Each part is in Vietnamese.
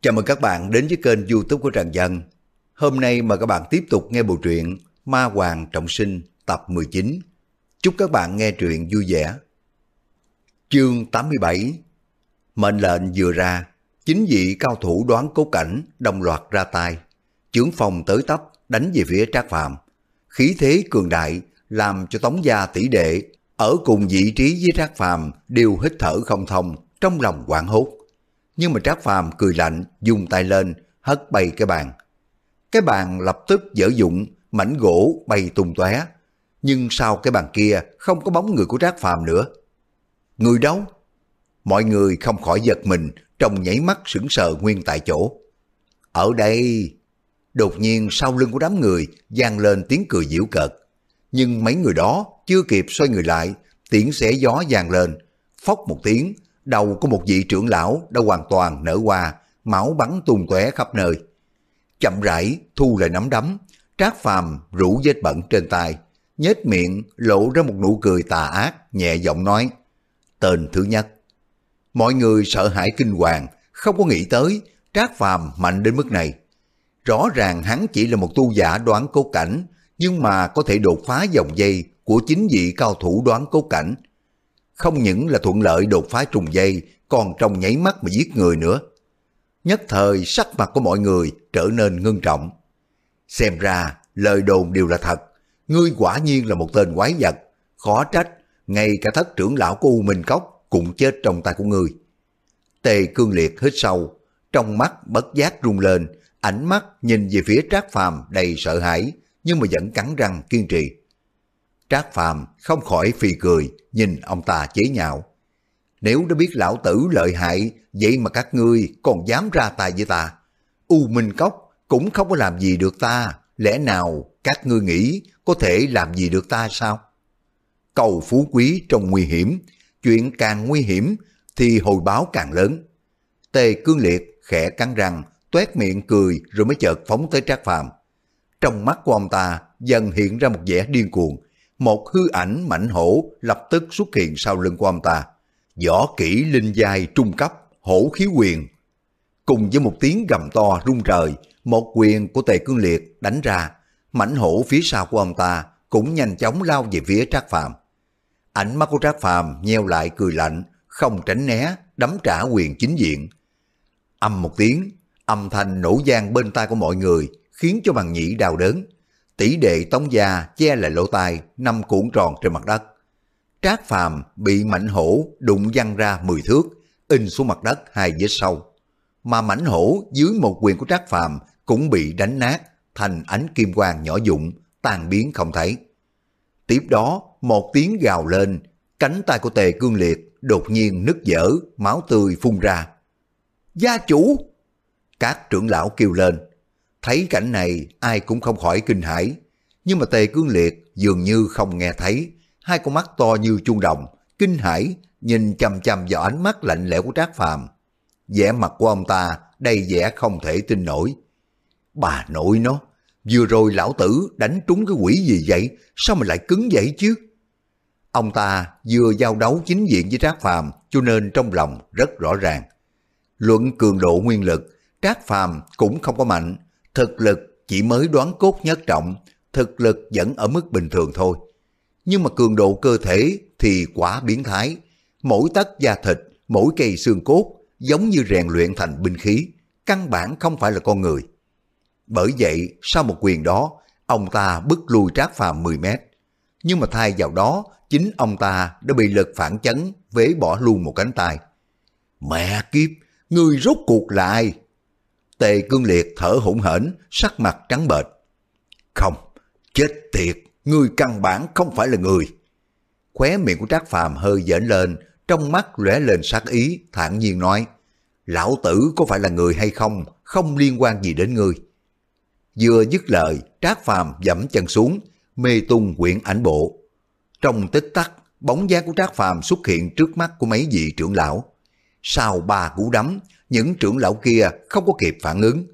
Chào mừng các bạn đến với kênh youtube của Trần Dân. Hôm nay mời các bạn tiếp tục nghe bộ truyện Ma Hoàng Trọng Sinh tập 19. Chúc các bạn nghe truyện vui vẻ. Chương 87 Mệnh lệnh vừa ra, chính vị cao thủ đoán cố cảnh đồng loạt ra tay. Chưởng phòng tới tấp đánh về phía Trác phạm Khí thế cường đại làm cho Tống Gia tỷ đệ ở cùng vị trí với Trác Phàm đều hít thở không thông trong lòng quảng hốt nhưng mà Trác Phàm cười lạnh, dùng tay lên, hất bay cái bàn. Cái bàn lập tức dở dụng, mảnh gỗ bay tung tóe. Nhưng sau cái bàn kia không có bóng người của Trác Phàm nữa. Người đâu? Mọi người không khỏi giật mình, trong nhảy mắt sững sờ nguyên tại chỗ. Ở đây... Đột nhiên sau lưng của đám người vang lên tiếng cười giễu cợt. Nhưng mấy người đó chưa kịp xoay người lại, tiếng xé gió vang lên, phốc một tiếng, đầu của một vị trưởng lão đã hoàn toàn nở hoa, máu bắn tung tóe khắp nơi. Chậm rãi thu lại nắm đấm, trác phàm rủ vết bẩn trên tay, nhếch miệng lộ ra một nụ cười tà ác, nhẹ giọng nói, tên thứ nhất. Mọi người sợ hãi kinh hoàng, không có nghĩ tới trác phàm mạnh đến mức này. Rõ ràng hắn chỉ là một tu giả đoán cố cảnh, nhưng mà có thể đột phá dòng dây của chính vị cao thủ đoán cố cảnh, không những là thuận lợi đột phá trùng dây, còn trong nháy mắt mà giết người nữa. Nhất thời sắc mặt của mọi người trở nên ngưng trọng. Xem ra lời đồn đều là thật, ngươi quả nhiên là một tên quái vật, khó trách, ngay cả thất trưởng lão của U Minh Cốc cũng chết trong tay của ngươi. Tề cương liệt hít sâu, trong mắt bất giác rung lên, ánh mắt nhìn về phía Trác Phàm đầy sợ hãi, nhưng mà vẫn cắn răng kiên trì. Trác Phàm không khỏi phì cười, nhìn ông ta chế nhạo. Nếu đã biết lão tử lợi hại, vậy mà các ngươi còn dám ra tay với ta. U Minh Cốc cũng không có làm gì được ta, lẽ nào các ngươi nghĩ có thể làm gì được ta sao? Cầu phú quý trong nguy hiểm, chuyện càng nguy hiểm thì hồi báo càng lớn. Tề cương liệt khẽ cắn răng, tuét miệng cười rồi mới chợt phóng tới Trác Phàm. Trong mắt của ông ta dần hiện ra một vẻ điên cuồng, một hư ảnh mảnh hổ lập tức xuất hiện sau lưng của ông ta. Võ kỹ linh giai trung cấp, hổ khí quyền. Cùng với một tiếng gầm to rung trời, một quyền của tề cương liệt đánh ra, mảnh hổ phía sau của ông ta cũng nhanh chóng lao về phía Trác Phàm. Ánh mắt của Trác Phàm nheo lại cười lạnh, không tránh né, đấm trả quyền chính diện. Âm một tiếng, âm thanh nổ gian bên tai của mọi người, khiến cho bằng nhĩ đau đớn tỷ đệ tống gia che lại lỗ tai, năm cuộn tròn trên mặt đất. Trác phàm bị mảnh hổ đụng văng ra 10 thước, in xuống mặt đất hai vết sâu. Mà mảnh hổ dưới một quyền của Trác phàm cũng bị đánh nát thành ánh kim quang nhỏ dụng, tan biến không thấy. Tiếp đó, một tiếng gào lên, cánh tay của tề cương liệt đột nhiên nứt dở, máu tươi phun ra. Gia chủ! Các trưởng lão kêu lên, Thấy cảnh này ai cũng không khỏi kinh hãi, nhưng mà Tề Cương Liệt dường như không nghe thấy, hai con mắt to như chuông đồng, kinh hãi nhìn chằm chằm vào ánh mắt lạnh lẽo của Trác Phàm. vẻ mặt của ông ta đầy vẻ không thể tin nổi. Bà nội nó, vừa rồi lão tử đánh trúng cái quỷ gì vậy, sao mà lại cứng vậy chứ? Ông ta vừa giao đấu chính diện với Trác Phàm cho nên trong lòng rất rõ ràng. Luận cường độ nguyên lực, Trác Phàm cũng không có mạnh, Thực lực chỉ mới đoán cốt nhất trọng, thực lực vẫn ở mức bình thường thôi. Nhưng mà cường độ cơ thể thì quá biến thái. Mỗi tấc da thịt, mỗi cây xương cốt giống như rèn luyện thành binh khí, căn bản không phải là con người. Bởi vậy, sau một quyền đó, ông ta bức lui trác phàm 10 mét. Nhưng mà thay vào đó, chính ông ta đã bị lực phản chấn, vế bỏ luôn một cánh tay. Mẹ kiếp, người rốt cuộc là ai? Tề cương liệt thở hổn hển, sắc mặt trắng bệch. Không, chết tiệt, ngươi căn bản không phải là người. Khóe miệng của Trác Phàm hơi dễn lên, trong mắt lóe lên sát ý, thản nhiên nói, lão tử có phải là người hay không, không liên quan gì đến ngươi. Vừa dứt lời, Trác Phàm dẫm chân xuống, mê tung quyển ảnh bộ. Trong tích tắc, bóng dáng của Trác Phàm xuất hiện trước mắt của mấy vị trưởng lão. Sau ba cú đấm, những trưởng lão kia không có kịp phản ứng.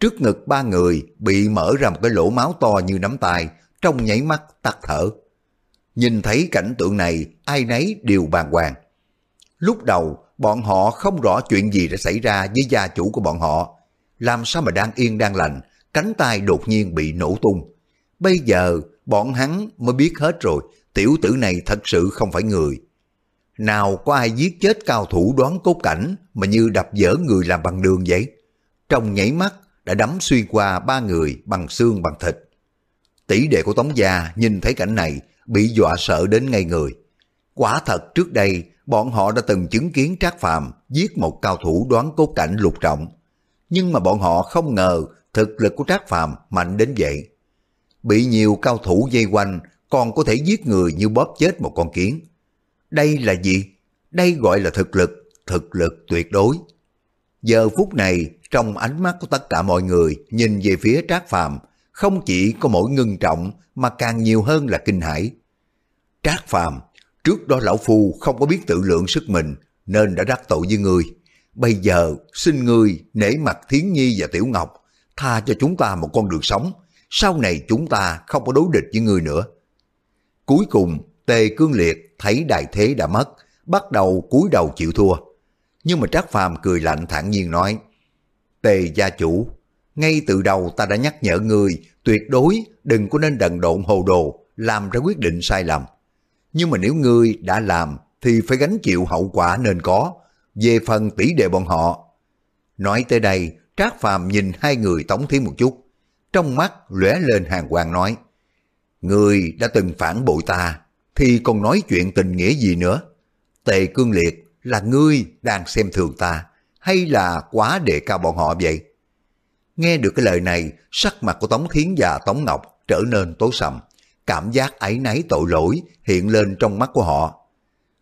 Trước ngực ba người bị mở ra một cái lỗ máu to như nắm tay, trong nháy mắt tắt thở. Nhìn thấy cảnh tượng này, ai nấy đều bàng hoàng. Lúc đầu, bọn họ không rõ chuyện gì đã xảy ra với gia chủ của bọn họ. Làm sao mà đang yên đang lành, cánh tay đột nhiên bị nổ tung. Bây giờ bọn hắn mới biết hết rồi, tiểu tử này thật sự không phải người. Nào có ai giết chết cao thủ đoán cốt cảnh mà như đập dở người làm bằng đường vậy? Trong nhảy mắt đã đấm xuyên qua ba người bằng xương bằng thịt. Tỷ đệ của Tống Gia nhìn thấy cảnh này bị dọa sợ đến ngay người. Quả thật trước đây bọn họ đã từng chứng kiến Trác Phàm giết một cao thủ đoán cốt cảnh lục trọng. Nhưng mà bọn họ không ngờ thực lực của Trác Phàm mạnh đến vậy. Bị nhiều cao thủ dây quanh còn có thể giết người như bóp chết một con kiến. Đây là gì? Đây gọi là thực lực, thực lực tuyệt đối. Giờ phút này, trong ánh mắt của tất cả mọi người nhìn về phía Trác Phàm không chỉ có mỗi ngưng trọng mà càng nhiều hơn là kinh hãi. Trác Phàm trước đó lão phu không có biết tự lượng sức mình nên đã đắc tội với người. Bây giờ xin người nể mặt Thiến Nhi và Tiểu Ngọc tha cho chúng ta một con đường sống. Sau này chúng ta không có đối địch với người nữa. Cuối cùng Tề Cương Liệt thấy đại thế đã mất, bắt đầu cúi đầu chịu thua. Nhưng mà Trác Phàm cười lạnh thản nhiên nói, Tề gia chủ, ngay từ đầu ta đã nhắc nhở người tuyệt đối đừng có nên đần độn hồ đồ, làm ra quyết định sai lầm. Nhưng mà nếu ngươi đã làm thì phải gánh chịu hậu quả nên có, về phần tỷ đệ bọn họ. Nói tới đây, Trác Phàm nhìn hai người tống thí một chút, trong mắt lóe lên hàng quang nói, Người đã từng phản bội ta, thì còn nói chuyện tình nghĩa gì nữa? Tề cương liệt là ngươi đang xem thường ta, hay là quá đề cao bọn họ vậy? Nghe được cái lời này, sắc mặt của Tống Thiến và Tống Ngọc trở nên tối sầm. Cảm giác ấy náy tội lỗi hiện lên trong mắt của họ.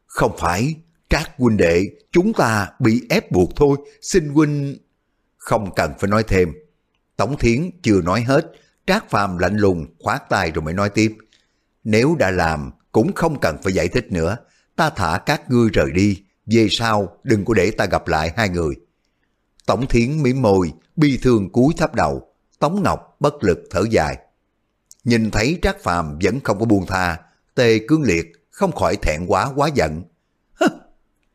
Không phải, Trác huynh đệ, chúng ta bị ép buộc thôi, xin huynh... Không cần phải nói thêm. Tống Thiến chưa nói hết, Trác Phàm lạnh lùng khoát tay rồi mới nói tiếp. Nếu đã làm, cũng không cần phải giải thích nữa. Ta thả các ngươi rời đi, về sau đừng có để ta gặp lại hai người. Tổng Thiến mỉm môi, bi thương cúi thấp đầu, Tống Ngọc bất lực thở dài. Nhìn thấy Trác Phàm vẫn không có buông tha, Tề Cương Liệt không khỏi thẹn quá quá giận.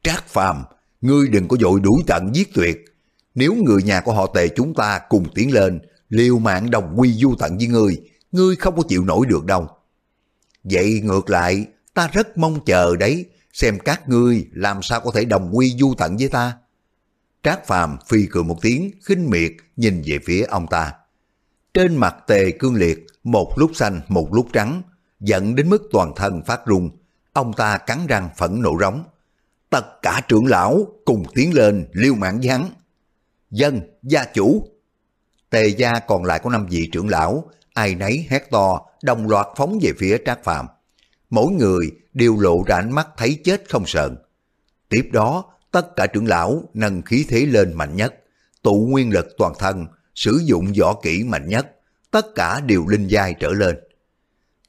Trác Phàm, ngươi đừng có dội đuổi tận giết tuyệt. Nếu người nhà của họ Tề chúng ta cùng tiến lên, liều mạng đồng quy du tận với ngươi, ngươi không có chịu nổi được đâu. Vậy ngược lại, ta rất mong chờ đấy, xem các ngươi làm sao có thể đồng quy du tận với ta. Trác Phàm phi cười một tiếng, khinh miệt nhìn về phía ông ta. Trên mặt tề cương liệt, một lúc xanh một lúc trắng, giận đến mức toàn thân phát run. Ông ta cắn răng phẫn nộ rống. Tất cả trưởng lão cùng tiến lên liêu mạng với hắn. Dân, gia chủ. Tề gia còn lại có năm vị trưởng lão, ai nấy hét to, đồng loạt phóng về phía Trác Phàm. Mỗi người đều lộ ra ánh mắt thấy chết không sợn. Tiếp đó, tất cả trưởng lão nâng khí thế lên mạnh nhất, tụ nguyên lực toàn thân, sử dụng võ kỹ mạnh nhất, tất cả đều linh giai trở lên.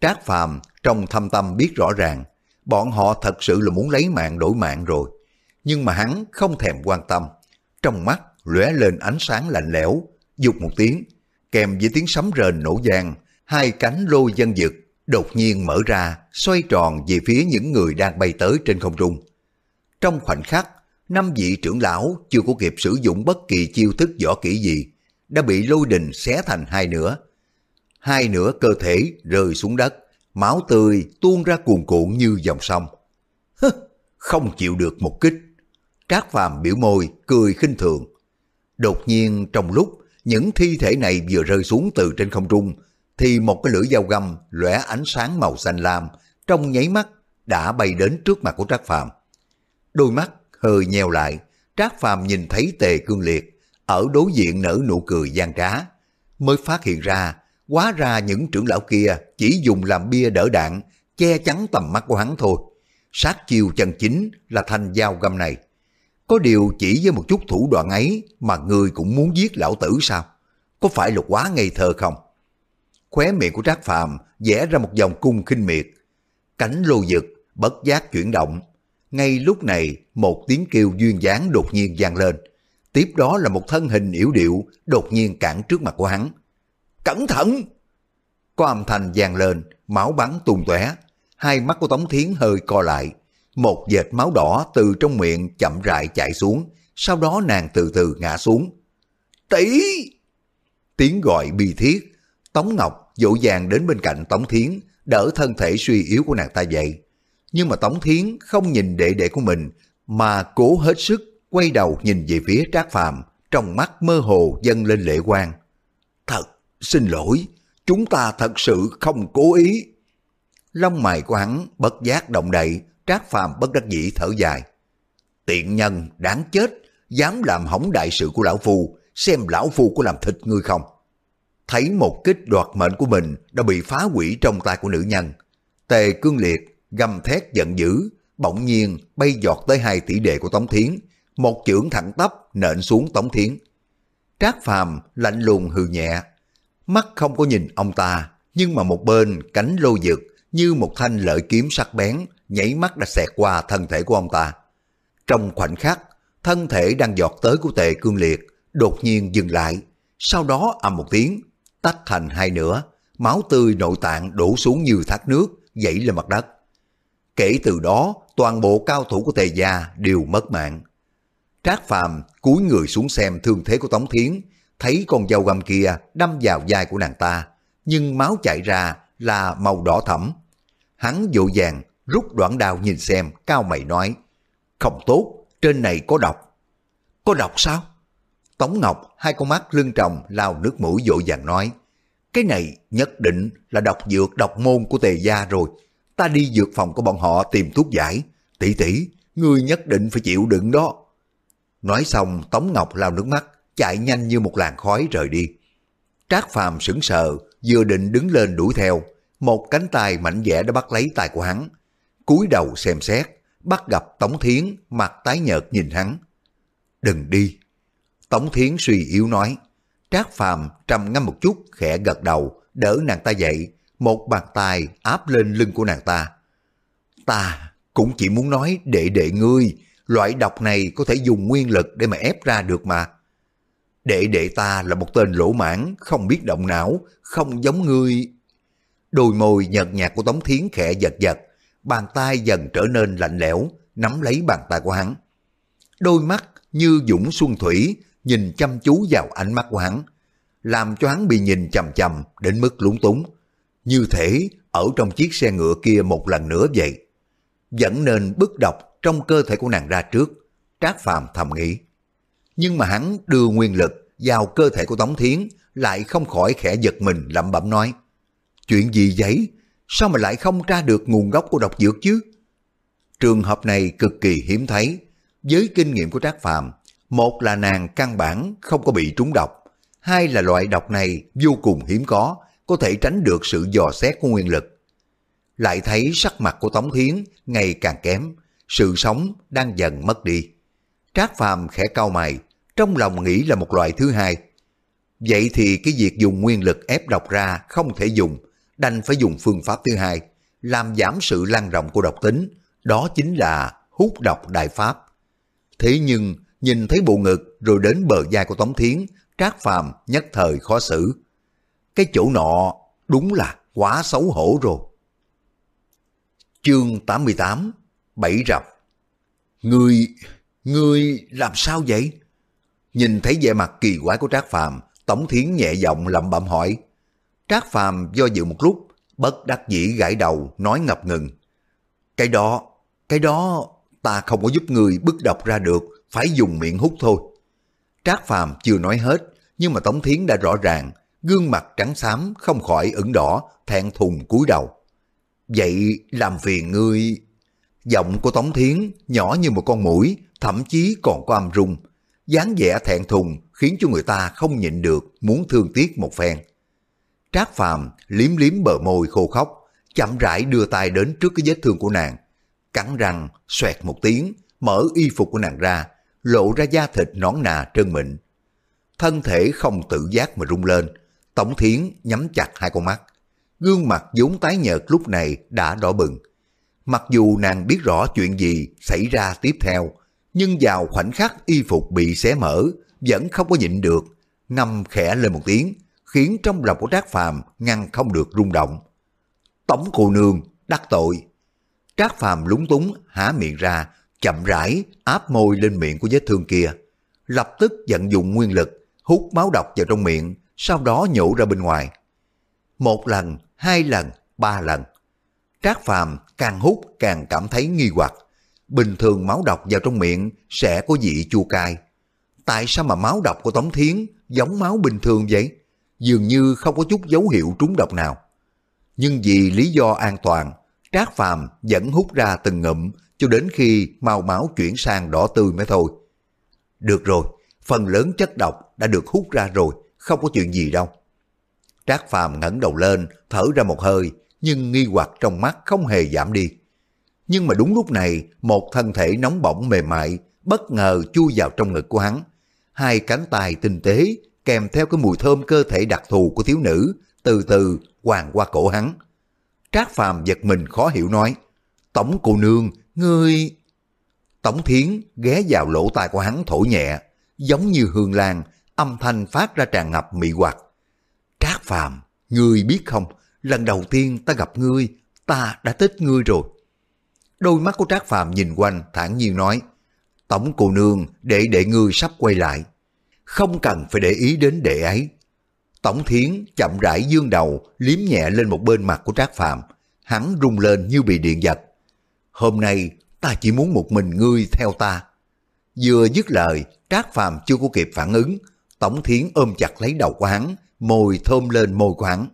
Trác Phàm trong thâm tâm biết rõ ràng, bọn họ thật sự là muốn lấy mạng đổi mạng rồi. Nhưng mà hắn không thèm quan tâm, trong mắt lóe lên ánh sáng lạnh lẽo, dục một tiếng, kèm với tiếng sấm rền nổ vang, hai cánh lôi dân dực đột nhiên mở ra, xoay tròn về phía những người đang bay tới trên không trung. Trong khoảnh khắc, năm vị trưởng lão chưa có kịp sử dụng bất kỳ chiêu thức võ kỹ gì, đã bị lôi đình xé thành hai nửa. Hai nửa cơ thể rơi xuống đất, máu tươi tuôn ra cuồn cuộn như dòng sông. Hứ, không chịu được một kích. Trác phàm biểu môi, cười khinh thường. Đột nhiên trong lúc những thi thể này vừa rơi xuống từ trên không trung, thì một cái lưỡi dao găm lóe ánh sáng màu xanh lam, trong nháy mắt đã bay đến trước mặt của Trác Phàm. Đôi mắt hơi nheo lại, Trác Phàm nhìn thấy Tề Cương Liệt ở đối diện nở nụ cười gian trá, mới phát hiện ra, quá ra những trưởng lão kia chỉ dùng làm bia đỡ đạn, che chắn tầm mắt của hắn thôi. Sát chiêu chân chính là thanh dao găm này. Có điều chỉ với một chút thủ đoạn ấy mà người cũng muốn giết lão tử sao? Có phải là quá ngây thơ không? Khóe miệng của Trác Phàm vẽ ra một dòng cung khinh miệt. Cánh lô dực bất giác chuyển động. Ngay lúc này, một tiếng kêu duyên dáng đột nhiên vang lên. Tiếp đó là một thân hình yếu điệu đột nhiên cản trước mặt của hắn. Cẩn thận! Có âm thanh vang lên, máu bắn tung tóe. Hai mắt của Tống Thiến hơi co lại. một vệt máu đỏ từ trong miệng chậm rãi chảy xuống, sau đó nàng từ từ ngã xuống. Tỷ! Tiếng gọi bi thiết, Tống Ngọc dỗ dàng đến bên cạnh Tống Thiến, đỡ thân thể suy yếu của nàng ta dậy. Nhưng mà Tống Thiến không nhìn đệ đệ của mình, mà cố hết sức quay đầu nhìn về phía Trác Phàm trong mắt mơ hồ dâng lên lệ quan. Thật, xin lỗi, chúng ta thật sự không cố ý. Lông mày của hắn bất giác động đậy, Trác Phàm bất đắc dĩ thở dài. Tiện nhân đáng chết, dám làm hỏng đại sự của lão phu, xem lão phu có làm thịt ngươi không. Thấy một kích đoạt mệnh của mình đã bị phá hủy trong tay của nữ nhân. Tề cương liệt, gầm thét giận dữ, bỗng nhiên bay giọt tới hai tỷ đệ của Tống Thiến, một chưởng thẳng tắp nện xuống Tống Thiến. Trác Phàm lạnh lùng hừ nhẹ, mắt không có nhìn ông ta, nhưng mà một bên cánh lô dực như một thanh lợi kiếm sắc bén nhảy mắt đã xẹt qua thân thể của ông ta. Trong khoảnh khắc, thân thể đang giọt tới của tề cương liệt, đột nhiên dừng lại, sau đó ầm một tiếng, tách thành hai nửa, máu tươi nội tạng đổ xuống như thác nước, dậy lên mặt đất. Kể từ đó, toàn bộ cao thủ của tề gia đều mất mạng. Trác Phàm cúi người xuống xem thương thế của Tống Thiến, thấy con dao găm kia đâm vào vai của nàng ta, nhưng máu chảy ra là màu đỏ thẫm. Hắn dội vàng rút đoạn đao nhìn xem, cao mày nói, không tốt, trên này có độc. Có độc sao? Tống Ngọc hai con mắt lưng tròng lao nước mũi dội vàng nói, cái này nhất định là độc dược độc môn của tề gia rồi. Ta đi dược phòng của bọn họ tìm thuốc giải. Tỷ tỷ, ngươi nhất định phải chịu đựng đó. Nói xong Tống Ngọc lao nước mắt, chạy nhanh như một làn khói rời đi. Trác Phàm sững sờ, vừa định đứng lên đuổi theo, một cánh tay mạnh dẻ đã bắt lấy tay của hắn. cúi đầu xem xét, bắt gặp Tống Thiến mặt tái nhợt nhìn hắn. Đừng đi. Tống Thiến suy yếu nói. Trác Phàm trầm ngâm một chút, khẽ gật đầu, đỡ nàng ta dậy, một bàn tay áp lên lưng của nàng ta. Ta cũng chỉ muốn nói đệ đệ ngươi, loại độc này có thể dùng nguyên lực để mà ép ra được mà. Đệ đệ ta là một tên lỗ mãn, không biết động não, không giống ngươi. Đôi môi nhợt nhạt của Tống Thiến khẽ giật giật, bàn tay dần trở nên lạnh lẽo, nắm lấy bàn tay của hắn. Đôi mắt như dũng xuân thủy, nhìn chăm chú vào ánh mắt của hắn, làm cho hắn bị nhìn chầm chầm đến mức lúng túng. Như thể ở trong chiếc xe ngựa kia một lần nữa vậy. Vẫn nên bức độc trong cơ thể của nàng ra trước, Trác Phàm thầm nghĩ. Nhưng mà hắn đưa nguyên lực vào cơ thể của Tống Thiến lại không khỏi khẽ giật mình lẩm bẩm nói. Chuyện gì vậy? Sao mà lại không tra được nguồn gốc của độc dược chứ? Trường hợp này cực kỳ hiếm thấy. Với kinh nghiệm của Trác Phàm, một là nàng căn bản không có bị trúng độc, hai là loại độc này vô cùng hiếm có, có thể tránh được sự dò xét của nguyên lực. Lại thấy sắc mặt của Tống Thiến ngày càng kém, sự sống đang dần mất đi. Trác Phàm khẽ cau mày, trong lòng nghĩ là một loại thứ hai. Vậy thì cái việc dùng nguyên lực ép độc ra không thể dùng, đành phải dùng phương pháp thứ hai, làm giảm sự lan rộng của độc tính, đó chính là hút độc đại pháp. Thế nhưng, nhìn thấy bộ ngực rồi đến bờ vai của Tống Thiến, Trác Phàm nhất thời khó xử. Cái chỗ nọ đúng là quá xấu hổ rồi. Chương 88 Bảy rập Ngươi, ngươi làm sao vậy? Nhìn thấy vẻ mặt kỳ quái của Trác Phàm, Tống Thiến nhẹ giọng lẩm bẩm hỏi. Trác Phàm do dự một lúc, bất đắc dĩ gãi đầu, nói ngập ngừng. Cái đó, cái đó, ta không có giúp người bức độc ra được, phải dùng miệng hút thôi. Trác Phàm chưa nói hết, nhưng mà Tống Thiến đã rõ ràng, gương mặt trắng xám không khỏi ửng đỏ, thẹn thùng cúi đầu. Vậy làm phiền ngươi... Giọng của Tống Thiến nhỏ như một con mũi, thậm chí còn có âm rung. dáng vẻ thẹn thùng khiến cho người ta không nhịn được muốn thương tiếc một phen. Trác Phàm liếm liếm bờ môi khô khóc, chậm rãi đưa tay đến trước cái vết thương của nàng. Cắn răng, xoẹt một tiếng, mở y phục của nàng ra, lộ ra da thịt nõn nà trơn mịn. Thân thể không tự giác mà rung lên, Tổng Thiến nhắm chặt hai con mắt. Gương mặt vốn tái nhợt lúc này đã đỏ bừng. Mặc dù nàng biết rõ chuyện gì xảy ra tiếp theo, nhưng vào khoảnh khắc y phục bị xé mở, vẫn không có nhịn được, ngâm khẽ lên một tiếng, khiến trong lòng của Trác Phàm ngăn không được rung động. tổng cô nương, đắc tội. Trác Phàm lúng túng há miệng ra, chậm rãi áp môi lên miệng của vết thương kia. Lập tức vận dụng nguyên lực, hút máu độc vào trong miệng, sau đó nhổ ra bên ngoài. Một lần, hai lần, ba lần. Trác Phàm càng hút càng cảm thấy nghi hoặc. Bình thường máu độc vào trong miệng sẽ có vị chua cay. Tại sao mà máu độc của Tống Thiến giống máu bình thường vậy? Dường như không có chút dấu hiệu trúng độc nào. Nhưng vì lý do an toàn, Trác Phàm vẫn hút ra từng ngụm cho đến khi màu máu chuyển sang đỏ tươi mới thôi. Được rồi, phần lớn chất độc đã được hút ra rồi, không có chuyện gì đâu. Trác Phàm ngẩng đầu lên, thở ra một hơi, nhưng nghi hoặc trong mắt không hề giảm đi. Nhưng mà đúng lúc này, một thân thể nóng bỏng mềm mại bất ngờ chui vào trong ngực của hắn. Hai cánh tay tinh tế kèm theo cái mùi thơm cơ thể đặc thù của thiếu nữ từ từ hoàng qua cổ hắn. Trác Phàm giật mình khó hiểu nói, Tổng cô nương, người Tổng thiến ghé vào lỗ tai của hắn thổi nhẹ, giống như hương lan, âm thanh phát ra tràn ngập mị hoặc. Trác Phàm, ngươi biết không, lần đầu tiên ta gặp ngươi, ta đã thích ngươi rồi. Đôi mắt của Trác Phàm nhìn quanh thản nhiên nói, Tổng cô nương để đệ ngươi sắp quay lại. Không cần phải để ý đến đệ ấy. Tổng thiến chậm rãi dương đầu liếm nhẹ lên một bên mặt của Trác Phàm hắn rung lên như bị điện giật. Hôm nay ta chỉ muốn một mình ngươi theo ta. Vừa dứt lời, Trác Phàm chưa có kịp phản ứng, Tổng thiến ôm chặt lấy đầu của hắn, môi thơm lên môi của hắn.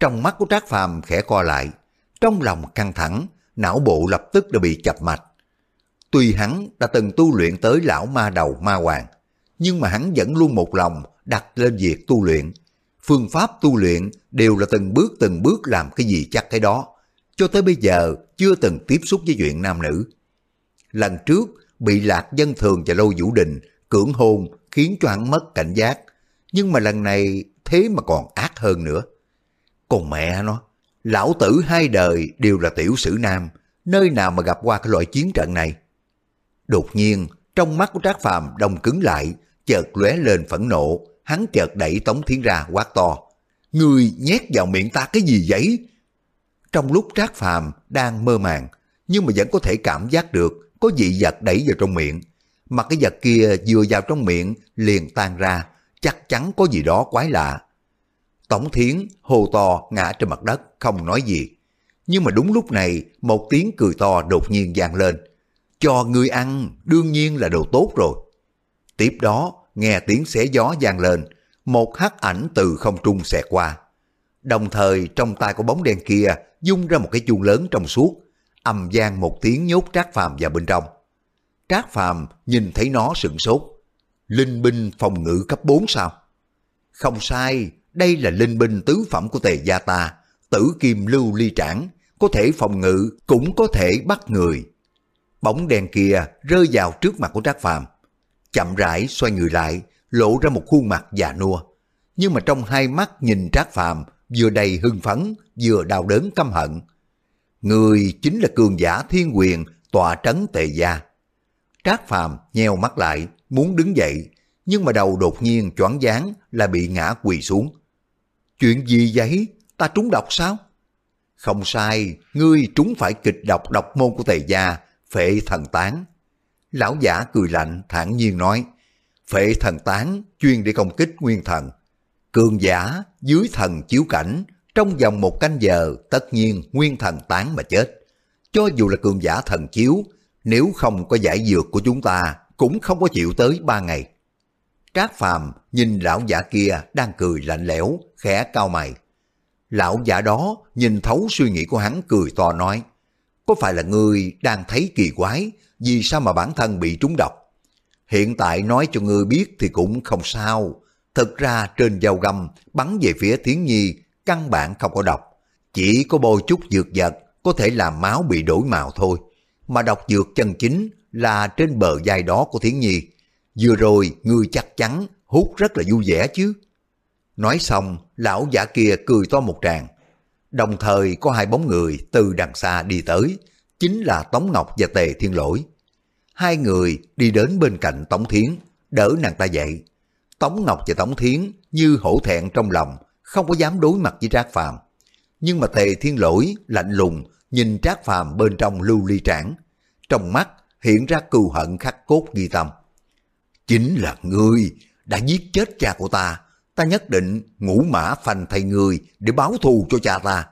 Trong mắt của Trác Phàm khẽ co lại, trong lòng căng thẳng, não bộ lập tức đã bị chập mạch. Tuy hắn đã từng tu luyện tới lão ma đầu ma hoàng, nhưng mà hắn vẫn luôn một lòng đặt lên việc tu luyện. Phương pháp tu luyện đều là từng bước từng bước làm cái gì chắc cái đó. Cho tới bây giờ chưa từng tiếp xúc với chuyện nam nữ. Lần trước bị lạc dân thường và lâu vũ đình cưỡng hôn khiến cho hắn mất cảnh giác. Nhưng mà lần này thế mà còn ác hơn nữa. Còn mẹ nó, lão tử hai đời đều là tiểu sử nam, nơi nào mà gặp qua cái loại chiến trận này. Đột nhiên, trong mắt của Trác Phàm đông cứng lại, chợt lóe lên phẫn nộ, hắn chợt đẩy Tống Thiến ra quát to. Người nhét vào miệng ta cái gì vậy? Trong lúc Trác Phàm đang mơ màng, nhưng mà vẫn có thể cảm giác được có dị vật đẩy vào trong miệng. Mà cái vật kia vừa vào trong miệng liền tan ra, chắc chắn có gì đó quái lạ. Tổng thiến hồ to ngã trên mặt đất không nói gì. Nhưng mà đúng lúc này một tiếng cười to đột nhiên vang lên. Cho người ăn đương nhiên là đồ tốt rồi. Tiếp đó nghe tiếng xé gió vang lên, một hắc ảnh từ không trung xẹt qua. Đồng thời trong tay của bóng đen kia dung ra một cái chuông lớn trong suốt, ầm gian một tiếng nhốt Trác Phàm vào bên trong. Trác Phàm nhìn thấy nó sửng sốt. Linh binh phòng ngự cấp 4 sao? Không sai, đây là linh binh tứ phẩm của tề gia ta, tử kim lưu ly trảng, có thể phòng ngự, cũng có thể bắt người. Bóng đèn kia rơi vào trước mặt của Trác Phàm chậm rãi xoay người lại, lộ ra một khuôn mặt già nua. Nhưng mà trong hai mắt nhìn Trác Phàm vừa đầy hưng phấn, vừa đau đớn căm hận. Người chính là cường giả thiên quyền tọa trấn tề gia. Trác Phàm nheo mắt lại, muốn đứng dậy, nhưng mà đầu đột nhiên choáng váng là bị ngã quỳ xuống. Chuyện gì vậy? Ta trúng độc sao? Không sai, ngươi trúng phải kịch độc độc môn của tề gia, phệ thần tán. Lão giả cười lạnh thản nhiên nói, phệ thần tán chuyên để công kích nguyên thần. Cường giả dưới thần chiếu cảnh, trong vòng một canh giờ tất nhiên nguyên thần tán mà chết. Cho dù là cường giả thần chiếu, nếu không có giải dược của chúng ta cũng không có chịu tới ba ngày. Trác Phàm nhìn lão giả kia đang cười lạnh lẽo, khẽ cao mày. Lão giả đó nhìn thấu suy nghĩ của hắn cười to nói, có phải là ngươi đang thấy kỳ quái vì sao mà bản thân bị trúng độc. Hiện tại nói cho ngươi biết thì cũng không sao. Thực ra trên dao găm bắn về phía Thiến Nhi căn bản không có độc. Chỉ có bôi chút dược vật có thể làm máu bị đổi màu thôi. Mà độc dược chân chính là trên bờ vai đó của Thiến Nhi. Vừa rồi ngươi chắc chắn hút rất là vui vẻ chứ. Nói xong, lão giả kia cười to một tràng. Đồng thời có hai bóng người từ đằng xa đi tới, chính là Tống Ngọc và Tề Thiên Lỗi. Hai người đi đến bên cạnh Tống Thiến, đỡ nàng ta dậy. Tống Ngọc và Tống Thiến như hổ thẹn trong lòng, không có dám đối mặt với Trác Phàm. Nhưng mà Tề Thiên Lỗi lạnh lùng, nhìn Trác Phàm bên trong lưu ly trảng, trong mắt hiện ra cừu hận khắc cốt ghi tâm. Chính là ngươi đã giết chết cha của ta, ta nhất định ngũ mã phanh thầy ngươi để báo thù cho cha ta.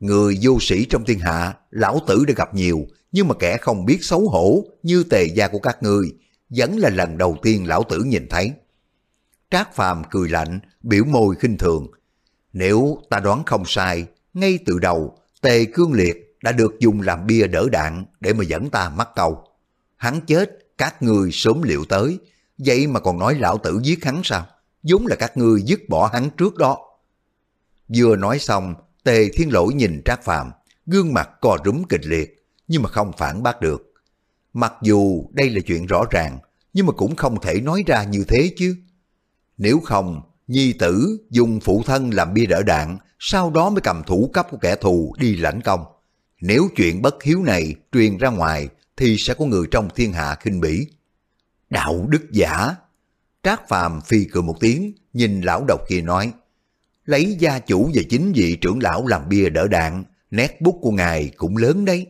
Người vô sĩ trong thiên hạ, lão tử đã gặp nhiều, nhưng mà kẻ không biết xấu hổ như tề gia của các ngươi, vẫn là lần đầu tiên lão tử nhìn thấy. Trác Phàm cười lạnh, biểu môi khinh thường. Nếu ta đoán không sai, ngay từ đầu, Tề Cương Liệt đã được dùng làm bia đỡ đạn để mà dẫn ta mắc câu. Hắn chết, các ngươi sớm liệu tới, vậy mà còn nói lão tử giết hắn sao? Giống là các ngươi dứt bỏ hắn trước đó. Vừa nói xong, Tề Thiên Lỗi nhìn Trác Phàm, gương mặt co rúm kịch liệt, nhưng mà không phản bác được. Mặc dù đây là chuyện rõ ràng, nhưng mà cũng không thể nói ra như thế chứ. Nếu không, nhi tử dùng phụ thân làm bia đỡ đạn, sau đó mới cầm thủ cấp của kẻ thù đi lãnh công. Nếu chuyện bất hiếu này truyền ra ngoài, thì sẽ có người trong thiên hạ khinh bỉ. Đạo đức giả. Trác Phàm phi cười một tiếng, nhìn lão độc kia nói, lấy gia chủ và chính vị trưởng lão làm bia đỡ đạn, nét bút của ngài cũng lớn đấy.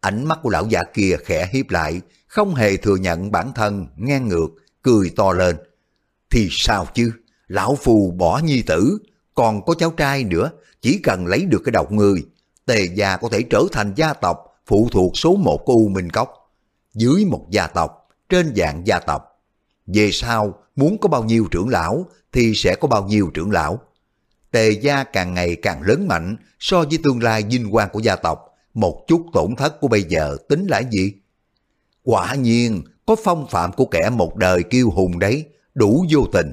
Ánh mắt của lão già kia khẽ hiếp lại, không hề thừa nhận bản thân ngang ngược, cười to lên. Thì sao chứ, lão phù bỏ nhi tử, còn có cháu trai nữa, chỉ cần lấy được cái đầu người, tề gia có thể trở thành gia tộc phụ thuộc số một của U Minh Cốc. Dưới một gia tộc, trên dạng gia tộc. Về sau, muốn có bao nhiêu trưởng lão thì sẽ có bao nhiêu trưởng lão. Tề gia càng ngày càng lớn mạnh so với tương lai vinh quang của gia tộc, một chút tổn thất của bây giờ tính là gì? Quả nhiên, có phong phạm của kẻ một đời kiêu hùng đấy, đủ vô tình.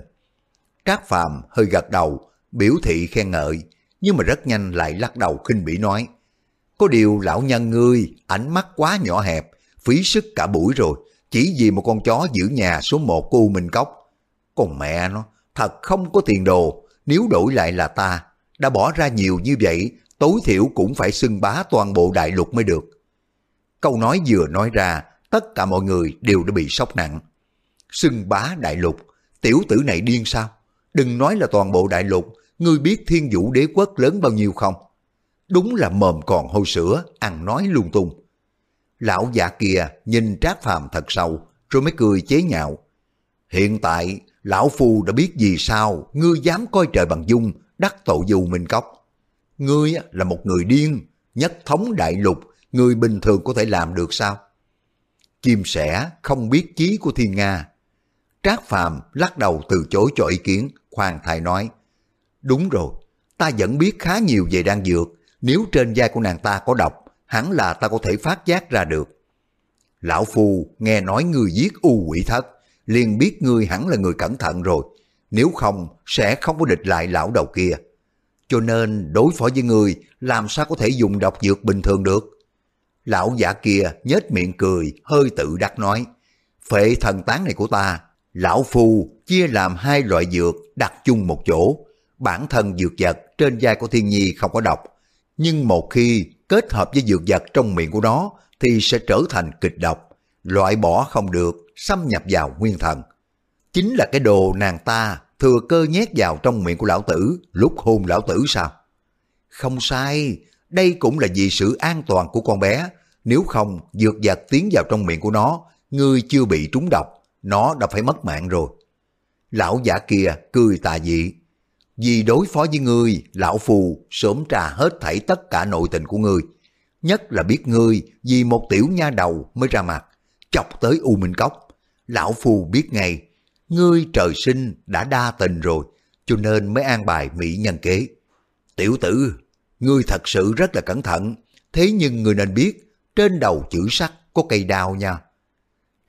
Trác Phạm hơi gật đầu, biểu thị khen ngợi, nhưng mà rất nhanh lại lắc đầu khinh bỉ nói. Có điều lão nhân ngươi, ánh mắt quá nhỏ hẹp, phí sức cả buổi rồi, chỉ vì một con chó giữ nhà số một của U Minh Cốc. Còn mẹ nó, thật không có tiền đồ, nếu đổi lại là ta, đã bỏ ra nhiều như vậy, tối thiểu cũng phải xưng bá toàn bộ đại lục mới được. Câu nói vừa nói ra, tất cả mọi người đều đã bị sốc nặng. Xưng bá đại lục, tiểu tử này điên sao? Đừng nói là toàn bộ đại lục, ngươi biết thiên vũ đế quốc lớn bao nhiêu không? Đúng là mồm còn hôi sữa, ăn nói lung tung. Lão già kia nhìn Trác Phàm thật sâu, rồi mới cười chế nhạo. Hiện tại, lão phu đã biết vì sao ngươi dám coi trời bằng dung, đắc tội dù mình cốc. Ngươi là một người điên, nhất thống đại lục, người bình thường có thể làm được sao? Chim sẻ không biết chí của thiên Nga. Trác Phàm lắc đầu từ chối cho ý kiến, khoan thai nói. Đúng rồi, ta vẫn biết khá nhiều về đan dược, nếu trên da của nàng ta có độc, hẳn là ta có thể phát giác ra được. Lão Phu nghe nói người giết u quỷ thất, liền biết ngươi hẳn là người cẩn thận rồi, nếu không sẽ không có địch lại lão đầu kia. Cho nên đối phó với ngươi làm sao có thể dùng độc dược bình thường được. Lão giả kia nhếch miệng cười, hơi tự đắc nói, phệ thần tán này của ta, lão phu chia làm hai loại dược đặt chung một chỗ. Bản thân dược vật trên vai của thiên nhi không có độc, nhưng một khi kết hợp với dược vật trong miệng của nó thì sẽ trở thành kịch độc, loại bỏ không được, xâm nhập vào nguyên thần. Chính là cái đồ nàng ta thừa cơ nhét vào trong miệng của lão tử lúc hôn lão tử sao? Không sai, đây cũng là vì sự an toàn của con bé. Nếu không, dược vật tiến vào trong miệng của nó, ngươi chưa bị trúng độc, nó đã phải mất mạng rồi. Lão giả kia cười tà dị. Vì đối phó với ngươi, lão phù sớm trà hết thảy tất cả nội tình của ngươi. Nhất là biết ngươi vì một tiểu nha đầu mới ra mặt, chọc tới U Minh Cốc. Lão phù biết ngay, ngươi trời sinh đã đa tình rồi, cho nên mới an bài mỹ nhân kế. Tiểu tử, ngươi thật sự rất là cẩn thận, thế nhưng ngươi nên biết, trên đầu chữ sắt có cây đao nha.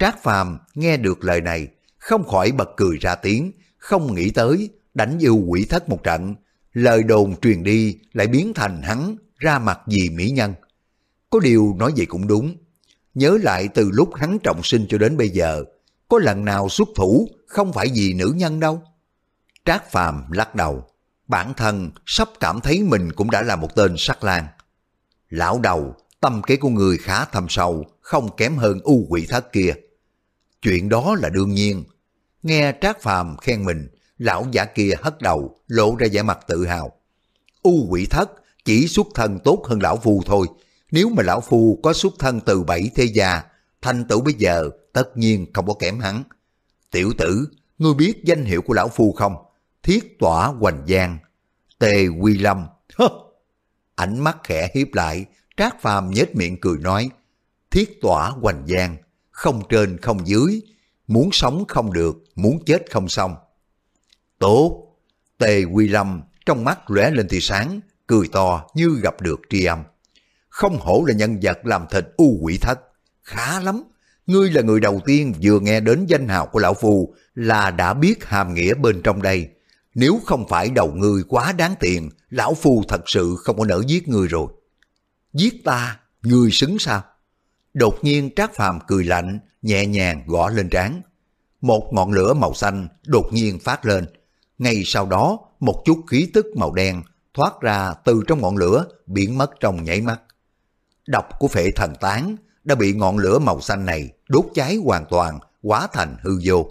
Trác Phàm nghe được lời này, không khỏi bật cười ra tiếng, không nghĩ tới đánh yêu quỷ thất một trận, lời đồn truyền đi lại biến thành hắn ra mặt vì mỹ nhân. Có điều nói vậy cũng đúng, nhớ lại từ lúc hắn trọng sinh cho đến bây giờ, có lần nào xuất thủ không phải vì nữ nhân đâu. Trác Phàm lắc đầu, bản thân sắp cảm thấy mình cũng đã là một tên sắc lang. Lão đầu, tâm kế của người khá thâm sâu, không kém hơn u quỷ thất kia. Chuyện đó là đương nhiên. Nghe Trác Phàm khen mình, lão giả kia hất đầu, lộ ra vẻ mặt tự hào. U quỷ thất chỉ xuất thân tốt hơn lão phu thôi. Nếu mà lão phu có xuất thân từ bảy thế gia, thành tựu bây giờ tất nhiên không có kém hắn. Tiểu tử, ngươi biết danh hiệu của lão phu không? Thiết tỏa hoành giang, tề quy lâm. Hơ! Ánh mắt khẽ hiếp lại, Trác Phàm nhếch miệng cười nói, thiết tỏa hoành giang, không trên không dưới, muốn sống không được, muốn chết không xong. Tốt! Tề Quy Lâm trong mắt lóe lên tia sáng, cười to như gặp được tri âm. Không hổ là nhân vật làm thịt u quỷ thất. Khá lắm, ngươi là người đầu tiên vừa nghe đến danh hào của lão phu là đã biết hàm nghĩa bên trong đây. Nếu không phải đầu ngươi quá đáng tiền, lão phu thật sự không có nỡ giết ngươi rồi. Giết ta, ngươi xứng sao? Đột nhiên Trác Phàm cười lạnh, nhẹ nhàng gõ lên trán. Một ngọn lửa màu xanh đột nhiên phát lên. Ngay sau đó, một chút khí tức màu đen thoát ra từ trong ngọn lửa, biến mất trong nhảy mắt. Độc của phệ thần tán đã bị ngọn lửa màu xanh này đốt cháy hoàn toàn, hóa thành hư vô.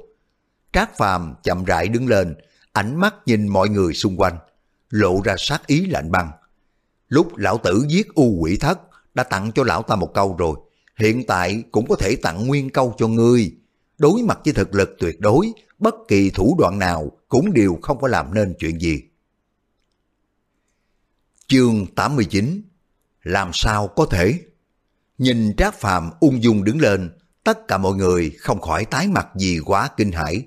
Trác Phàm chậm rãi đứng lên, ánh mắt nhìn mọi người xung quanh, lộ ra sát ý lạnh băng. Lúc lão tử giết u quỷ thất, đã tặng cho lão ta một câu rồi, hiện tại cũng có thể tặng nguyên câu cho ngươi. Đối mặt với thực lực tuyệt đối, bất kỳ thủ đoạn nào cũng đều không có làm nên chuyện gì. Chương 89 Làm sao có thể? Nhìn Trác Phàm ung dung đứng lên, tất cả mọi người không khỏi tái mặt gì quá kinh hãi.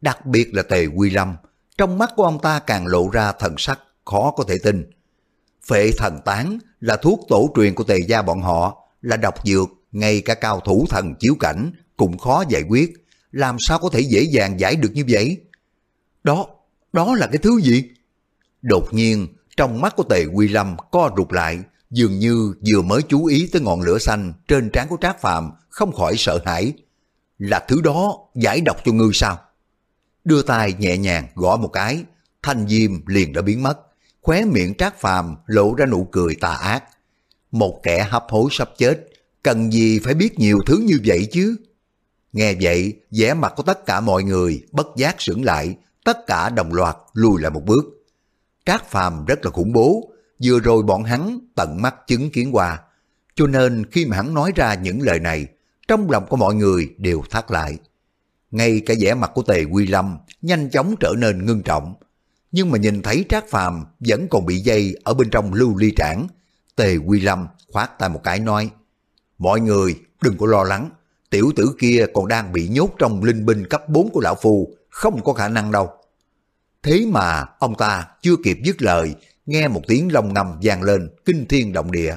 Đặc biệt là Tề Quy Lâm, trong mắt của ông ta càng lộ ra thần sắc khó có thể tin. Phệ thần tán là thuốc tổ truyền của Tề gia bọn họ, là độc dược, ngay cả cao thủ thần chiếu cảnh cũng khó giải quyết, làm sao có thể dễ dàng giải được như vậy? Đó, đó là cái thứ gì? Đột nhiên, trong mắt của Tề Quy Lâm co rụt lại, dường như vừa mới chú ý tới ngọn lửa xanh trên trán của Trác Phạm, không khỏi sợ hãi. Là thứ đó giải độc cho ngươi sao? Đưa tay nhẹ nhàng gõ một cái, thanh diêm liền đã biến mất, khóe miệng Trác Phàm lộ ra nụ cười tà ác. Một kẻ hấp hối sắp chết, cần gì phải biết nhiều thứ như vậy chứ? Nghe vậy, vẻ mặt của tất cả mọi người bất giác sững lại, tất cả đồng loạt lùi lại một bước. Trác Phàm rất là khủng bố, vừa rồi bọn hắn tận mắt chứng kiến qua. Cho nên khi mà hắn nói ra những lời này, trong lòng của mọi người đều thắt lại. Ngay cả vẻ mặt của Tề Quy Lâm nhanh chóng trở nên ngưng trọng. Nhưng mà nhìn thấy Trác Phàm vẫn còn bị dây ở bên trong lưu ly trảng. Tề Quy Lâm khoát tay một cái nói, Mọi người đừng có lo lắng, tiểu tử kia còn đang bị nhốt trong linh binh cấp 4 của lão phu, không có khả năng đâu. Thế mà ông ta chưa kịp dứt lời, nghe một tiếng lông ngầm vang lên, kinh thiên động địa.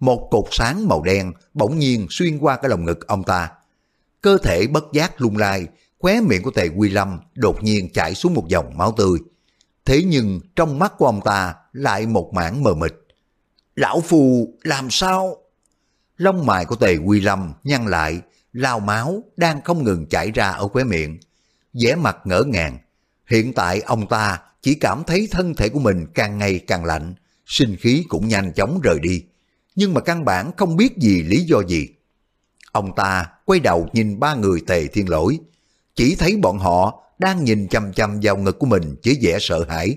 Một cột sáng màu đen bỗng nhiên xuyên qua cái lồng ngực ông ta. Cơ thể bất giác lung lai, khóe miệng của tề quy lâm đột nhiên chảy xuống một dòng máu tươi. Thế nhưng trong mắt của ông ta lại một mảng mờ mịt. Lão phù làm sao? Lông mày của tề quy lâm nhăn lại, lao máu đang không ngừng chảy ra ở khóe miệng. vẻ mặt ngỡ ngàng. Hiện tại ông ta chỉ cảm thấy thân thể của mình càng ngày càng lạnh, sinh khí cũng nhanh chóng rời đi. Nhưng mà căn bản không biết gì lý do gì. Ông ta quay đầu nhìn ba người tề thiên lỗi, chỉ thấy bọn họ đang nhìn chăm chăm vào ngực của mình chỉ vẻ sợ hãi.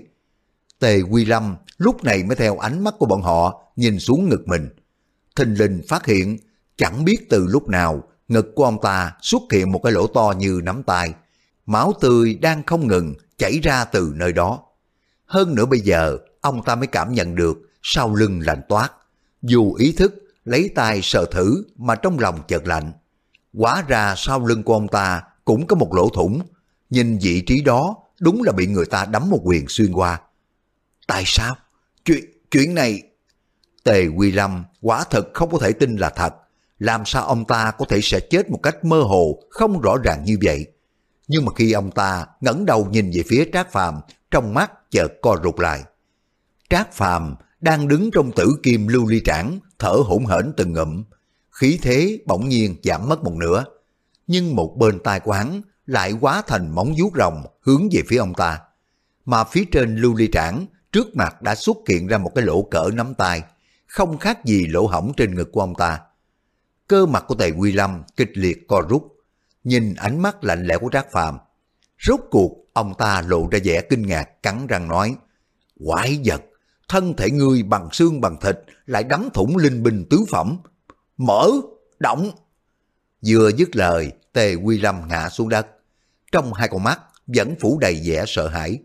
Tề Quy Lâm lúc này mới theo ánh mắt của bọn họ nhìn xuống ngực mình. Thình lình phát hiện chẳng biết từ lúc nào ngực của ông ta xuất hiện một cái lỗ to như nắm tay. Máu tươi đang không ngừng chảy ra từ nơi đó. Hơn nữa bây giờ ông ta mới cảm nhận được sau lưng lạnh toát. Dù ý thức lấy tay sờ thử mà trong lòng chợt lạnh. Quá ra sau lưng của ông ta cũng có một lỗ thủng. Nhìn vị trí đó đúng là bị người ta đấm một quyền xuyên qua. Tại sao? Chuyện, chuyện này... Tề Quy Lâm quả thật không có thể tin là thật. Làm sao ông ta có thể sẽ chết một cách mơ hồ, không rõ ràng như vậy? Nhưng mà khi ông ta ngẩng đầu nhìn về phía Trác Phàm, trong mắt chợt co rụt lại. Trác Phàm đang đứng trong tử kim lưu ly trảng, thở hổn hển từng ngụm, khí thế bỗng nhiên giảm mất một nửa. Nhưng một bên tai của hắn lại quá thành móng vuốt rồng hướng về phía ông ta. Mà phía trên lưu ly trảng, trước mặt đã xuất hiện ra một cái lỗ cỡ nắm tay, không khác gì lỗ hổng trên ngực của ông ta. Cơ mặt của Tề Quy Lâm kịch liệt co rút, nhìn ánh mắt lạnh lẽo của Trác Phàm. Rốt cuộc, ông ta lộ ra vẻ kinh ngạc cắn răng nói, quái vật, thân thể ngươi bằng xương bằng thịt lại đắm thủng linh binh tứ phẩm. Mở, động. Vừa dứt lời, Tề Quy Lâm ngã xuống đất. Trong hai con mắt vẫn phủ đầy vẻ sợ hãi.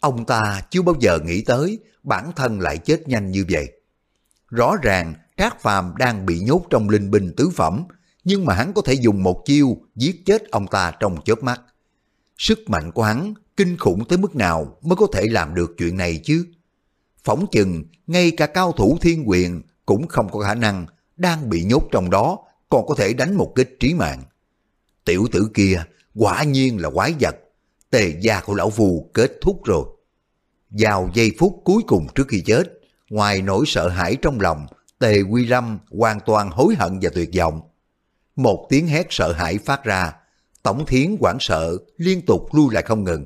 Ông ta chưa bao giờ nghĩ tới bản thân lại chết nhanh như vậy. Rõ ràng Trác Phàm đang bị nhốt trong linh binh tứ phẩm, nhưng mà hắn có thể dùng một chiêu giết chết ông ta trong chớp mắt. Sức mạnh của hắn kinh khủng tới mức nào mới có thể làm được chuyện này chứ? Phỏng chừng, ngay cả cao thủ thiên quyền cũng không có khả năng đang bị nhốt trong đó còn có thể đánh một kích trí mạng. Tiểu tử kia quả nhiên là quái vật, tề gia của lão phù kết thúc rồi. Vào giây phút cuối cùng trước khi chết, ngoài nỗi sợ hãi trong lòng, tề quy lâm hoàn toàn hối hận và tuyệt vọng. Một tiếng hét sợ hãi phát ra, Tổng Thiến quảng sợ liên tục lui lại không ngừng.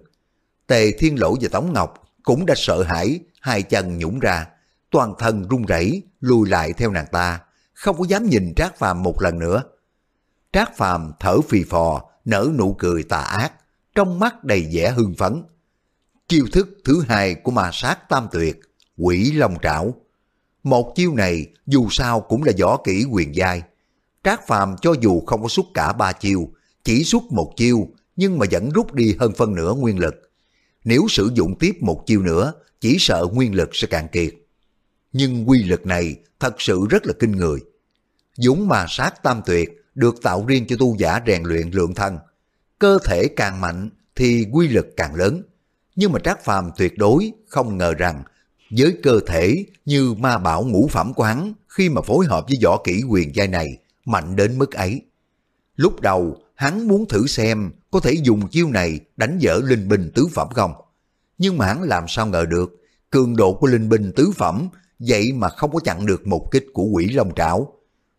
Tề Thiên Lỗ và Tống Ngọc cũng đã sợ hãi, hai chân nhũng ra, toàn thân run rẩy lùi lại theo nàng ta, không có dám nhìn Trác Phàm một lần nữa. Trác Phàm thở phì phò, nở nụ cười tà ác, trong mắt đầy vẻ hưng phấn. Chiêu thức thứ hai của ma sát tam tuyệt, quỷ long trảo. Một chiêu này dù sao cũng là võ kỹ quyền giai. Trác Phàm cho dù không có xuất cả ba chiêu, chỉ xuất một chiêu nhưng mà vẫn rút đi hơn phân nửa nguyên lực. Nếu sử dụng tiếp một chiêu nữa, chỉ sợ nguyên lực sẽ cạn kiệt. Nhưng quy lực này thật sự rất là kinh người. Dũng mà sát tam tuyệt được tạo riêng cho tu giả rèn luyện lượng thân. Cơ thể càng mạnh thì quy lực càng lớn. Nhưng mà Trác Phàm tuyệt đối không ngờ rằng với cơ thể như ma bảo ngũ phẩm của hắn khi mà phối hợp với võ kỹ quyền giai này mạnh đến mức ấy. Lúc đầu hắn muốn thử xem có thể dùng chiêu này đánh dở linh binh tứ phẩm không. Nhưng mà hắn làm sao ngờ được, cường độ của linh binh tứ phẩm vậy mà không có chặn được một kích của quỷ long trảo.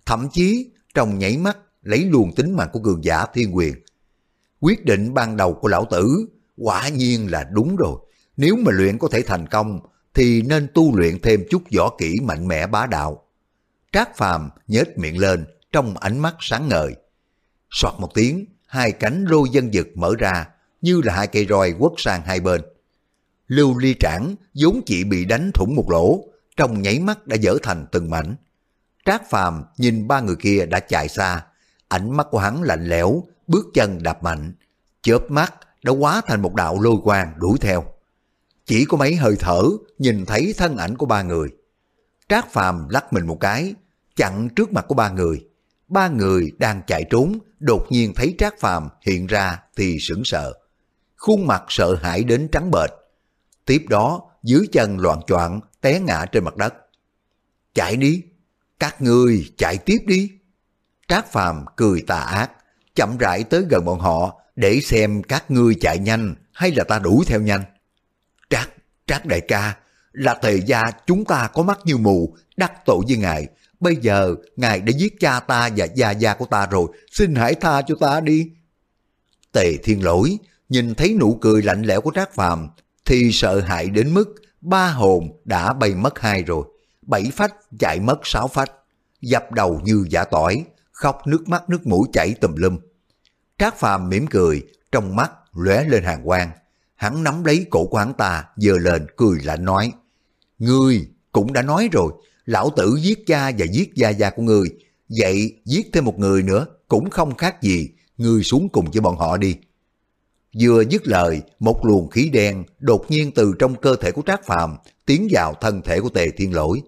Thậm chí trong nhảy mắt lấy luồng tính mạng của cường giả thiên quyền. Quyết định ban đầu của lão tử quả nhiên là đúng rồi. Nếu mà luyện có thể thành công thì nên tu luyện thêm chút võ kỹ mạnh mẽ bá đạo. Trác Phàm nhếch miệng lên trong ánh mắt sáng ngời. Soạt một tiếng, hai cánh lôi dân dực mở ra như là hai cây roi quất sang hai bên. Lưu ly trảng vốn chỉ bị đánh thủng một lỗ, trong nháy mắt đã dở thành từng mảnh. Trác Phàm nhìn ba người kia đã chạy xa, ánh mắt của hắn lạnh lẽo, bước chân đạp mạnh, chớp mắt đã hóa thành một đạo lôi quang đuổi theo. Chỉ có mấy hơi thở nhìn thấy thân ảnh của ba người. Trác Phàm lắc mình một cái, chặn trước mặt của ba người. Ba người đang chạy trốn, đột nhiên thấy Trác Phàm hiện ra thì sững sợ. Khuôn mặt sợ hãi đến trắng bệch. Tiếp đó, dưới chân loạn choạng té ngã trên mặt đất. Chạy đi, các người chạy tiếp đi. Trác Phàm cười tà ác, chậm rãi tới gần bọn họ để xem các ngươi chạy nhanh hay là ta đuổi theo nhanh. Trác, Trác đại ca, là tề gia chúng ta có mắt như mù, đắc tội với ngài. Bây giờ ngài đã giết cha ta và gia gia của ta rồi, xin hãy tha cho ta đi. Tề thiên lỗi, nhìn thấy nụ cười lạnh lẽo của Trác Phàm thì sợ hãi đến mức ba hồn đã bay mất hai rồi, bảy phách chạy mất sáu phách, dập đầu như giả tỏi, khóc nước mắt nước mũi chảy tùm lum. Trác Phàm mỉm cười, trong mắt lóe lên hàng quang. Hắn nắm lấy cổ của hắn ta, giơ lên cười lạnh nói, Ngươi cũng đã nói rồi, lão tử giết cha và giết gia gia của ngươi, vậy giết thêm một người nữa cũng không khác gì, ngươi xuống cùng với bọn họ đi. Vừa dứt lời, một luồng khí đen đột nhiên từ trong cơ thể của Trác Phàm tiến vào thân thể của Tề Thiên Lỗi.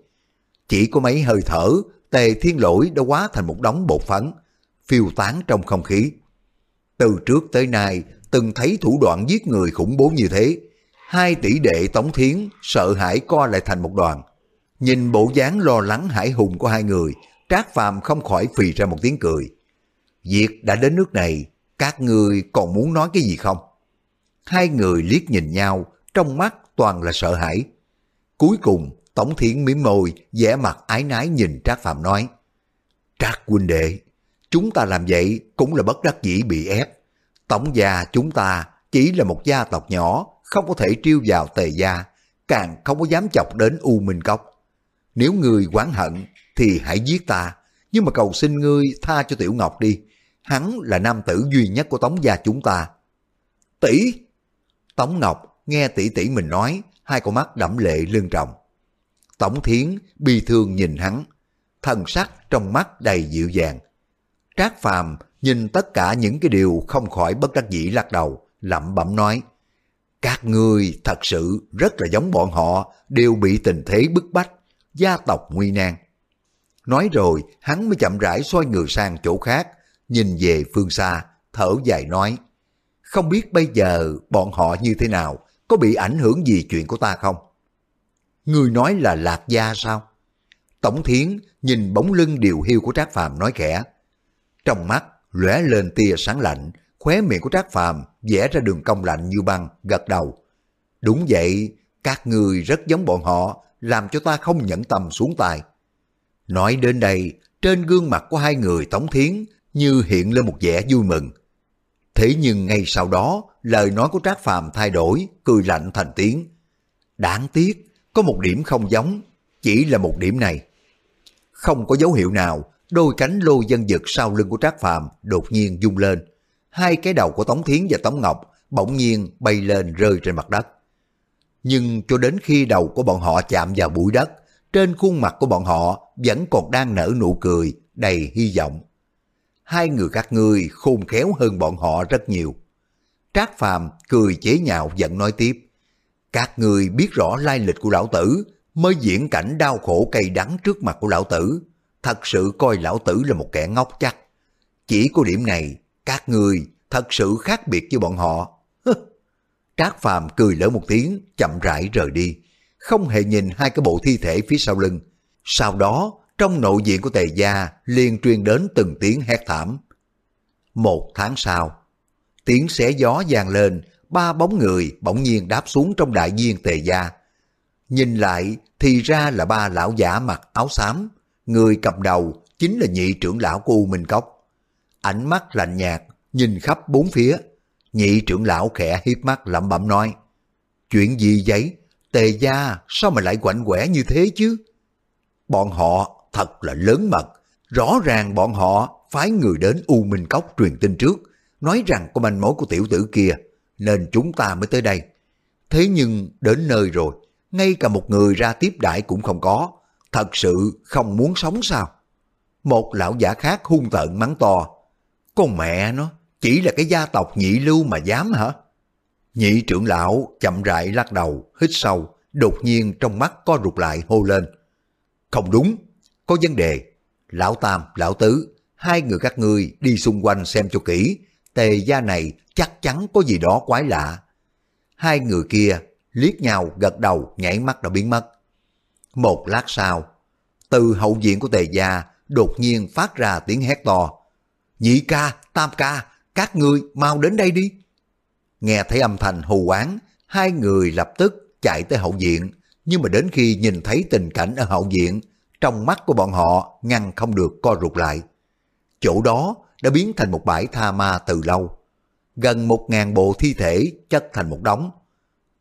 Chỉ có mấy hơi thở, Tề Thiên Lỗi đã hóa thành một đống bột phấn, phiêu tán trong không khí. Từ trước tới nay, từng thấy thủ đoạn giết người khủng bố như thế. Hai tỷ đệ Tống Thiến sợ hãi co lại thành một đoàn. Nhìn bộ dáng lo lắng hải hùng của hai người, Trác Phàm không khỏi phì ra một tiếng cười. Việc đã đến nước này, các người còn muốn nói cái gì không? Hai người liếc nhìn nhau, trong mắt toàn là sợ hãi. Cuối cùng, tổng Thiến mỉm môi, vẻ mặt ái nái nhìn Trác Phạm nói. Trác huynh đệ, chúng ta làm vậy cũng là bất đắc dĩ bị ép. Tổng gia chúng ta chỉ là một gia tộc nhỏ, không có thể triêu vào tề gia, càng không có dám chọc đến U Minh Cốc. Nếu người quán hận thì hãy giết ta, nhưng mà cầu xin ngươi tha cho Tiểu Ngọc đi. Hắn là nam tử duy nhất của Tống gia chúng ta. Tỷ! Tống Ngọc nghe tỷ tỷ mình nói, hai con mắt đẫm lệ lưng trọng. tổng Thiến bi thương nhìn hắn, thần sắc trong mắt đầy dịu dàng. Trác Phàm nhìn tất cả những cái điều không khỏi bất đắc dĩ lắc đầu, lẩm bẩm nói. Các ngươi thật sự rất là giống bọn họ, đều bị tình thế bức bách, gia tộc nguy nan. Nói rồi, hắn mới chậm rãi xoay người sang chỗ khác, nhìn về phương xa, thở dài nói. Không biết bây giờ bọn họ như thế nào, có bị ảnh hưởng gì chuyện của ta không? Người nói là lạc gia sao? Tổng thiến nhìn bóng lưng điều hiu của Trác Phàm nói khẽ. Trong mắt lóe lên tia sáng lạnh, khóe miệng của Trác Phàm vẽ ra đường cong lạnh như băng, gật đầu. Đúng vậy, các người rất giống bọn họ, làm cho ta không nhẫn tâm xuống tay. Nói đến đây, trên gương mặt của hai người Tống Thiến như hiện lên một vẻ vui mừng. Thế nhưng ngay sau đó, lời nói của Trác Phàm thay đổi, cười lạnh thành tiếng. Đáng tiếc, có một điểm không giống, chỉ là một điểm này. Không có dấu hiệu nào, đôi cánh lô dân dực sau lưng của Trác Phàm đột nhiên rung lên. Hai cái đầu của Tống Thiến và Tống Ngọc bỗng nhiên bay lên rơi trên mặt đất. Nhưng cho đến khi đầu của bọn họ chạm vào bụi đất, trên khuôn mặt của bọn họ vẫn còn đang nở nụ cười đầy hy vọng. Hai người các ngươi khôn khéo hơn bọn họ rất nhiều. Trác Phàm cười chế nhạo giận nói tiếp. Các người biết rõ lai lịch của lão tử, mới diễn cảnh đau khổ cay đắng trước mặt của lão tử. Thật sự coi lão tử là một kẻ ngốc chắc. Chỉ có điểm này, các người thật sự khác biệt với bọn họ. Trác Phàm cười lỡ một tiếng, chậm rãi rời đi, không hề nhìn hai cái bộ thi thể phía sau lưng. Sau đó, trong nội diện của tề gia liền truyền đến từng tiếng hét thảm. Một tháng sau, tiếng xé gió vang lên, ba bóng người bỗng nhiên đáp xuống trong đại viên tề gia. Nhìn lại thì ra là ba lão giả mặc áo xám, người cầm đầu chính là nhị trưởng lão của U Minh Cốc. Ánh mắt lạnh nhạt, nhìn khắp bốn phía, nhị trưởng lão khẽ hiếp mắt lẩm bẩm nói. Chuyện gì vậy? Tề gia sao mà lại quạnh quẻ như thế chứ? Bọn họ thật là lớn mật, rõ ràng bọn họ phái người đến U Minh Cốc truyền tin trước, nói rằng có manh mối của tiểu tử kia, nên chúng ta mới tới đây. Thế nhưng đến nơi rồi, ngay cả một người ra tiếp đãi cũng không có, thật sự không muốn sống sao? Một lão giả khác hung tợn mắng to, con mẹ nó, chỉ là cái gia tộc nhị lưu mà dám hả? Nhị trưởng lão chậm rãi lắc đầu, hít sâu, đột nhiên trong mắt co rụt lại hô lên. Không đúng, có vấn đề. Lão Tam, Lão Tứ, hai người các ngươi đi xung quanh xem cho kỹ, tề gia này chắc chắn có gì đó quái lạ. Hai người kia liếc nhau gật đầu nhảy mắt đã biến mất. Một lát sau, từ hậu viện của tề gia đột nhiên phát ra tiếng hét to. Nhị ca, tam ca, các ngươi mau đến đây đi. Nghe thấy âm thanh hù oán, hai người lập tức chạy tới hậu viện, nhưng mà đến khi nhìn thấy tình cảnh ở hậu viện, trong mắt của bọn họ ngăn không được co rụt lại. Chỗ đó đã biến thành một bãi tha ma từ lâu. Gần một ngàn bộ thi thể chất thành một đống.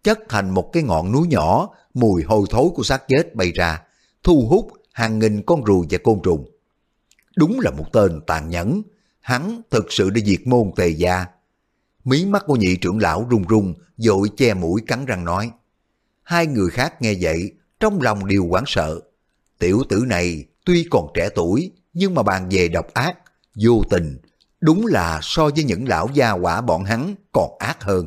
Chất thành một cái ngọn núi nhỏ, mùi hôi thối của xác chết bay ra, thu hút hàng nghìn con ruồi và côn trùng. Đúng là một tên tàn nhẫn, hắn thực sự đã diệt môn tề gia. Mí mắt của nhị trưởng lão run run, dội che mũi cắn răng nói. Hai người khác nghe vậy, trong lòng đều hoảng sợ. Tiểu tử này tuy còn trẻ tuổi, nhưng mà bàn về độc ác, vô tình, đúng là so với những lão gia quả bọn hắn còn ác hơn.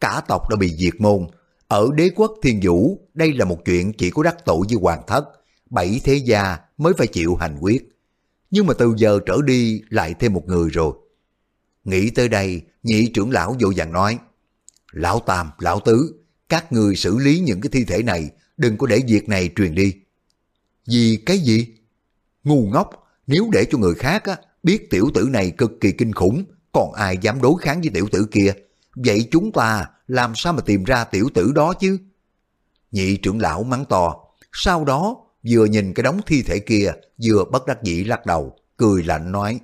Cả tộc đã bị diệt môn, ở đế quốc thiên vũ, đây là một chuyện chỉ có đắc tội với hoàng thất, bảy thế gia mới phải chịu hành quyết. Nhưng mà từ giờ trở đi lại thêm một người rồi. Nghĩ tới đây, nhị trưởng lão vội vàng nói, Lão Tam, Lão Tứ, các người xử lý những cái thi thể này, đừng có để việc này truyền đi. Vì cái gì? Ngu ngốc, nếu để cho người khác á, biết tiểu tử này cực kỳ kinh khủng, còn ai dám đối kháng với tiểu tử kia? Vậy chúng ta làm sao mà tìm ra tiểu tử đó chứ? Nhị trưởng lão mắng to, sau đó vừa nhìn cái đống thi thể kia, vừa bất đắc dĩ lắc đầu, cười lạnh nói,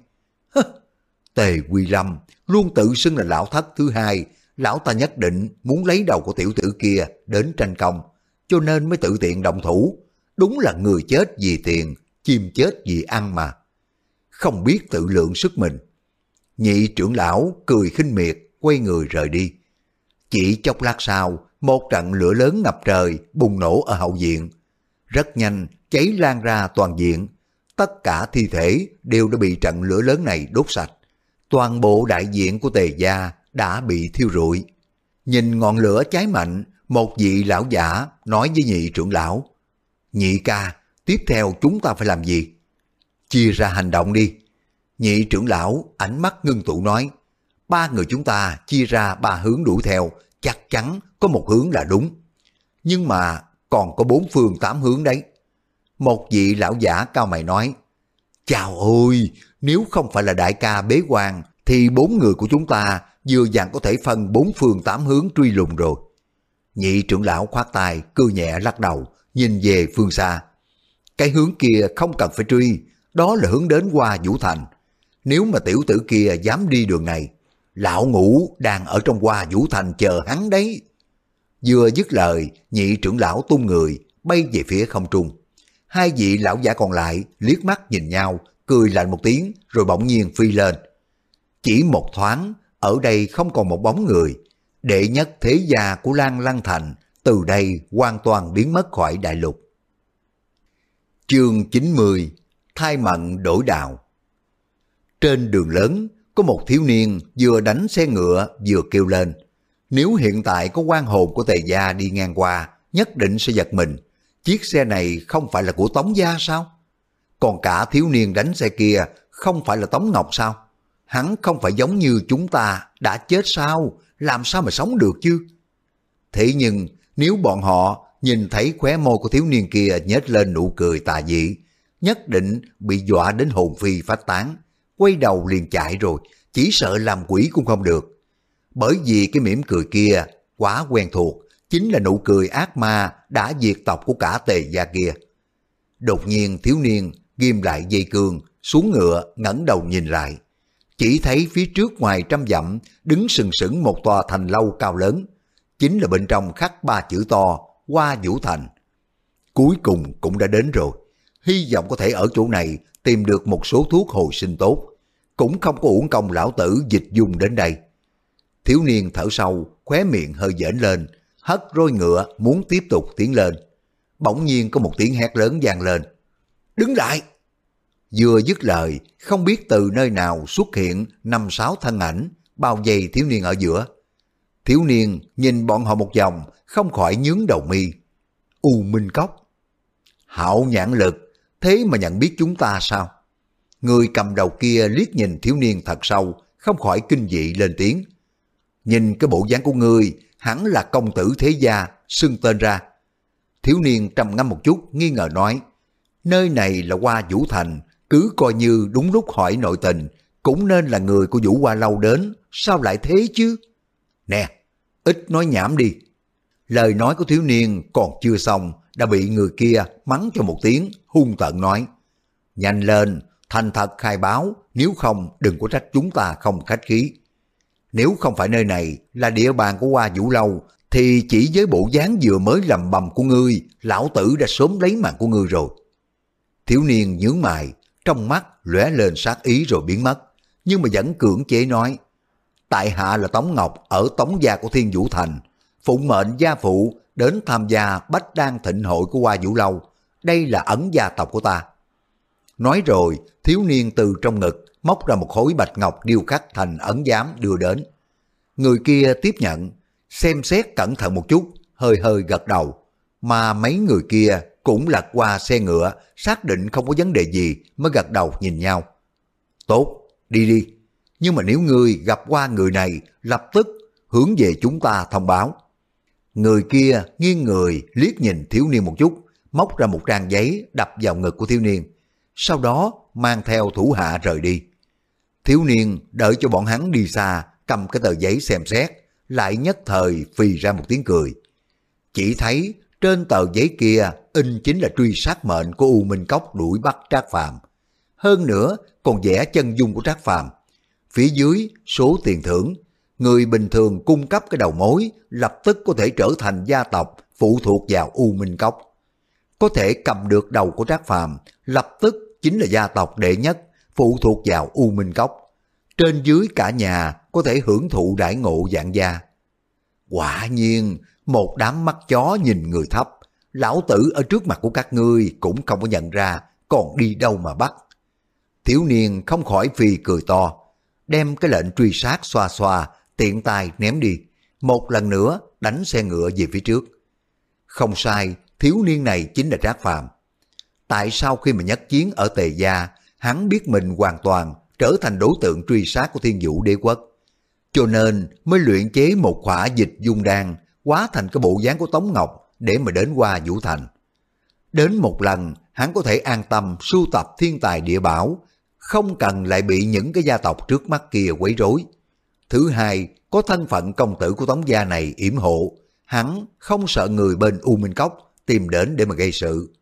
Tề Quy Lâm luôn tự xưng là lão thất thứ hai, lão ta nhất định muốn lấy đầu của tiểu tử kia đến tranh công, cho nên mới tự tiện động thủ. Đúng là người chết vì tiền, chim chết vì ăn mà. Không biết tự lượng sức mình. Nhị trưởng lão cười khinh miệt, quay người rời đi. Chỉ chốc lát sau, một trận lửa lớn ngập trời bùng nổ ở hậu viện. rất nhanh cháy lan ra toàn diện. Tất cả thi thể đều đã bị trận lửa lớn này đốt sạch. Toàn bộ đại diện của tề gia đã bị thiêu rụi. Nhìn ngọn lửa cháy mạnh, một vị lão giả nói với nhị trưởng lão. Nhị ca, tiếp theo chúng ta phải làm gì? Chia ra hành động đi. Nhị trưởng lão ánh mắt ngưng tụ nói. Ba người chúng ta chia ra ba hướng đuổi theo, chắc chắn có một hướng là đúng. Nhưng mà còn có bốn phương tám hướng đấy. Một vị lão giả cao mày nói, Chào ôi, nếu không phải là đại ca bế quan, thì bốn người của chúng ta vừa dặn có thể phân bốn phương tám hướng truy lùng rồi. Nhị trưởng lão khoát tay, cư nhẹ lắc đầu, nhìn về phương xa. Cái hướng kia không cần phải truy, đó là hướng đến qua Vũ Thành. Nếu mà tiểu tử kia dám đi đường này, lão ngũ đang ở trong hoa Vũ Thành chờ hắn đấy. Vừa dứt lời, nhị trưởng lão tung người, bay về phía không trung. Hai vị lão giả còn lại liếc mắt nhìn nhau, cười lạnh một tiếng rồi bỗng nhiên phi lên. Chỉ một thoáng, ở đây không còn một bóng người. Đệ nhất thế gia của Lan Lăng Thành từ đây hoàn toàn biến mất khỏi đại lục. Chương 90 Thai mận đổi đạo Trên đường lớn, có một thiếu niên vừa đánh xe ngựa vừa kêu lên. Nếu hiện tại có quan hồn của tề gia đi ngang qua, nhất định sẽ giật mình. Chiếc xe này không phải là của Tống Gia sao? Còn cả thiếu niên đánh xe kia không phải là Tống Ngọc sao? Hắn không phải giống như chúng ta đã chết sao? Làm sao mà sống được chứ? Thế nhưng nếu bọn họ nhìn thấy khóe môi của thiếu niên kia nhếch lên nụ cười tà dị, nhất định bị dọa đến hồn phi phát tán, quay đầu liền chạy rồi, chỉ sợ làm quỷ cũng không được. Bởi vì cái mỉm cười kia quá quen thuộc, chính là nụ cười ác ma đã diệt tộc của cả tề gia kia. Đột nhiên thiếu niên ghim lại dây cương, xuống ngựa ngẩng đầu nhìn lại. Chỉ thấy phía trước ngoài trăm dặm đứng sừng sững một tòa thành lâu cao lớn. Chính là bên trong khắc ba chữ to, qua vũ thành. Cuối cùng cũng đã đến rồi. Hy vọng có thể ở chỗ này tìm được một số thuốc hồi sinh tốt. Cũng không có uổng công lão tử dịch dùng đến đây. Thiếu niên thở sâu, khóe miệng hơi dễn lên, hất roi ngựa muốn tiếp tục tiến lên. Bỗng nhiên có một tiếng hét lớn vang lên. Đứng lại! Vừa dứt lời, không biết từ nơi nào xuất hiện năm sáu thân ảnh, bao vây thiếu niên ở giữa. Thiếu niên nhìn bọn họ một vòng, không khỏi nhướng đầu mi. U Minh Cốc. Hảo nhãn lực, thế mà nhận biết chúng ta sao? Người cầm đầu kia liếc nhìn thiếu niên thật sâu, không khỏi kinh dị lên tiếng. Nhìn cái bộ dáng của ngươi, hẳn là công tử thế gia, xưng tên ra. Thiếu niên trầm ngâm một chút, nghi ngờ nói, nơi này là qua Vũ Thành, cứ coi như đúng lúc hỏi nội tình, cũng nên là người của Vũ Hoa Lâu đến, sao lại thế chứ? Nè, ít nói nhảm đi. Lời nói của thiếu niên còn chưa xong, đã bị người kia mắng cho một tiếng, hung tợn nói. Nhanh lên, thành thật khai báo, nếu không đừng có trách chúng ta không khách khí. Nếu không phải nơi này là địa bàn của Hoa Vũ Lâu, thì chỉ với bộ dáng vừa mới lầm bầm của ngươi, lão tử đã sớm lấy mạng của ngươi rồi. Thiếu niên nhướng mày, trong mắt lóe lên sát ý rồi biến mất, nhưng mà vẫn cưỡng chế nói. Tại hạ là Tống Ngọc ở Tống gia của Thiên Vũ Thành, phụng mệnh gia phụ đến tham gia bách đan thịnh hội của Hoa Vũ Lâu. Đây là ẩn gia tộc của ta. Nói rồi, thiếu niên từ trong ngực móc ra một khối bạch ngọc điêu khắc thành ấn giám đưa đến. Người kia tiếp nhận, xem xét cẩn thận một chút, hơi hơi gật đầu. Mà mấy người kia cũng lật qua xe ngựa, xác định không có vấn đề gì mới gật đầu nhìn nhau. Tốt, đi đi. Nhưng mà nếu ngươi gặp qua người này, lập tức hướng về chúng ta thông báo. Người kia nghiêng người liếc nhìn thiếu niên một chút, móc ra một trang giấy đập vào ngực của thiếu niên. Sau đó mang theo thủ hạ rời đi. Thiếu niên đợi cho bọn hắn đi xa, cầm cái tờ giấy xem xét, lại nhất thời phì ra một tiếng cười. Chỉ thấy trên tờ giấy kia in chính là truy sát mệnh của U Minh Cốc đuổi bắt Trác Phàm. Hơn nữa còn vẽ chân dung của Trác Phàm. Phía dưới số tiền thưởng, người bình thường cung cấp cái đầu mối lập tức có thể trở thành gia tộc phụ thuộc vào U Minh Cốc. Có thể cầm được đầu của Trác Phàm, lập tức chính là gia tộc đệ nhất phụ thuộc vào U Minh Cốc. Trên dưới cả nhà có thể hưởng thụ đại ngộ dạng gia. Quả nhiên, một đám mắt chó nhìn người thấp, lão tử ở trước mặt của các ngươi cũng không có nhận ra, còn đi đâu mà bắt. Thiếu niên không khỏi phì cười to, đem cái lệnh truy sát xoa xoa, tiện tay ném đi, một lần nữa đánh xe ngựa về phía trước. Không sai, thiếu niên này chính là Trác Phàm. Tại sao khi mà nhất chiến ở Tề Gia, hắn biết mình hoàn toàn trở thành đối tượng truy sát của thiên vũ đế quốc. Cho nên mới luyện chế một khỏa dịch dung đan, hóa thành cái bộ dáng của Tống Ngọc để mà đến qua Vũ Thành. Đến một lần, hắn có thể an tâm sưu tập thiên tài địa bảo, không cần lại bị những cái gia tộc trước mắt kia quấy rối. Thứ hai, có thân phận công tử của Tống gia này yểm hộ, hắn không sợ người bên U Minh Cốc tìm đến để mà gây sự.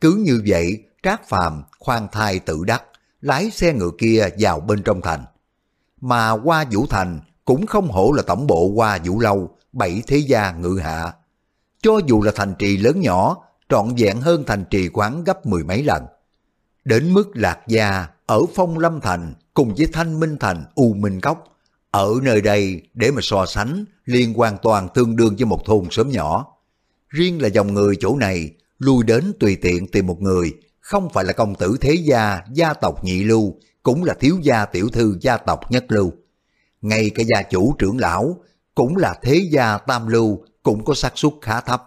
Cứ như vậy, Trác Phàm khoan thai tự đắc, lái xe ngựa kia vào bên trong thành. Mà qua Vũ Thành cũng không hổ là tổng bộ qua Vũ Lâu, bảy thế gia ngự hạ. Cho dù là thành trì lớn nhỏ, trọn vẹn hơn thành trì quán gấp mười mấy lần. Đến mức Lạc Gia ở Phong Lâm Thành cùng với Thanh Minh Thành U Minh Cốc, ở nơi đây để mà so sánh liên hoàn toàn tương đương với một thôn sớm nhỏ. Riêng là dòng người chỗ này lui đến tùy tiện tìm một người, không phải là công tử thế gia, gia tộc nhị lưu, cũng là thiếu gia tiểu thư gia tộc nhất lưu. Ngay cả gia chủ trưởng lão, cũng là thế gia tam lưu, cũng có xác suất khá thấp.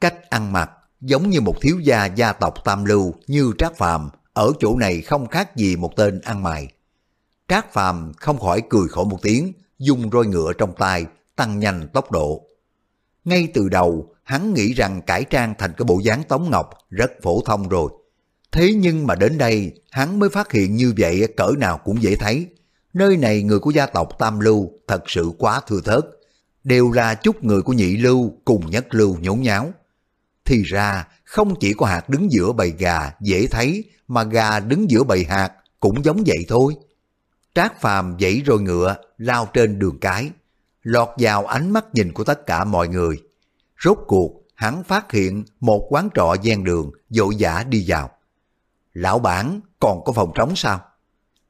Cách ăn mặc giống như một thiếu gia gia tộc tam lưu như Trác Phàm ở chỗ này không khác gì một tên ăn mày. Trác Phàm không khỏi cười khổ một tiếng, dùng roi ngựa trong tay, tăng nhanh tốc độ. Ngay từ đầu, hắn nghĩ rằng cải trang thành cái bộ dáng Tống Ngọc rất phổ thông rồi. Thế nhưng mà đến đây, hắn mới phát hiện như vậy cỡ nào cũng dễ thấy. Nơi này người của gia tộc Tam Lưu thật sự quá thừa thớt. Đều là chút người của nhị lưu cùng nhất lưu nhốn nháo. Thì ra, không chỉ có hạt đứng giữa bầy gà dễ thấy, mà gà đứng giữa bầy hạt cũng giống vậy thôi. Trác phàm dãy rồi ngựa, lao trên đường cái, lọt vào ánh mắt nhìn của tất cả mọi người. Rốt cuộc, hắn phát hiện một quán trọ gian đường, dội dã đi vào. Lão bản còn có phòng trống sao?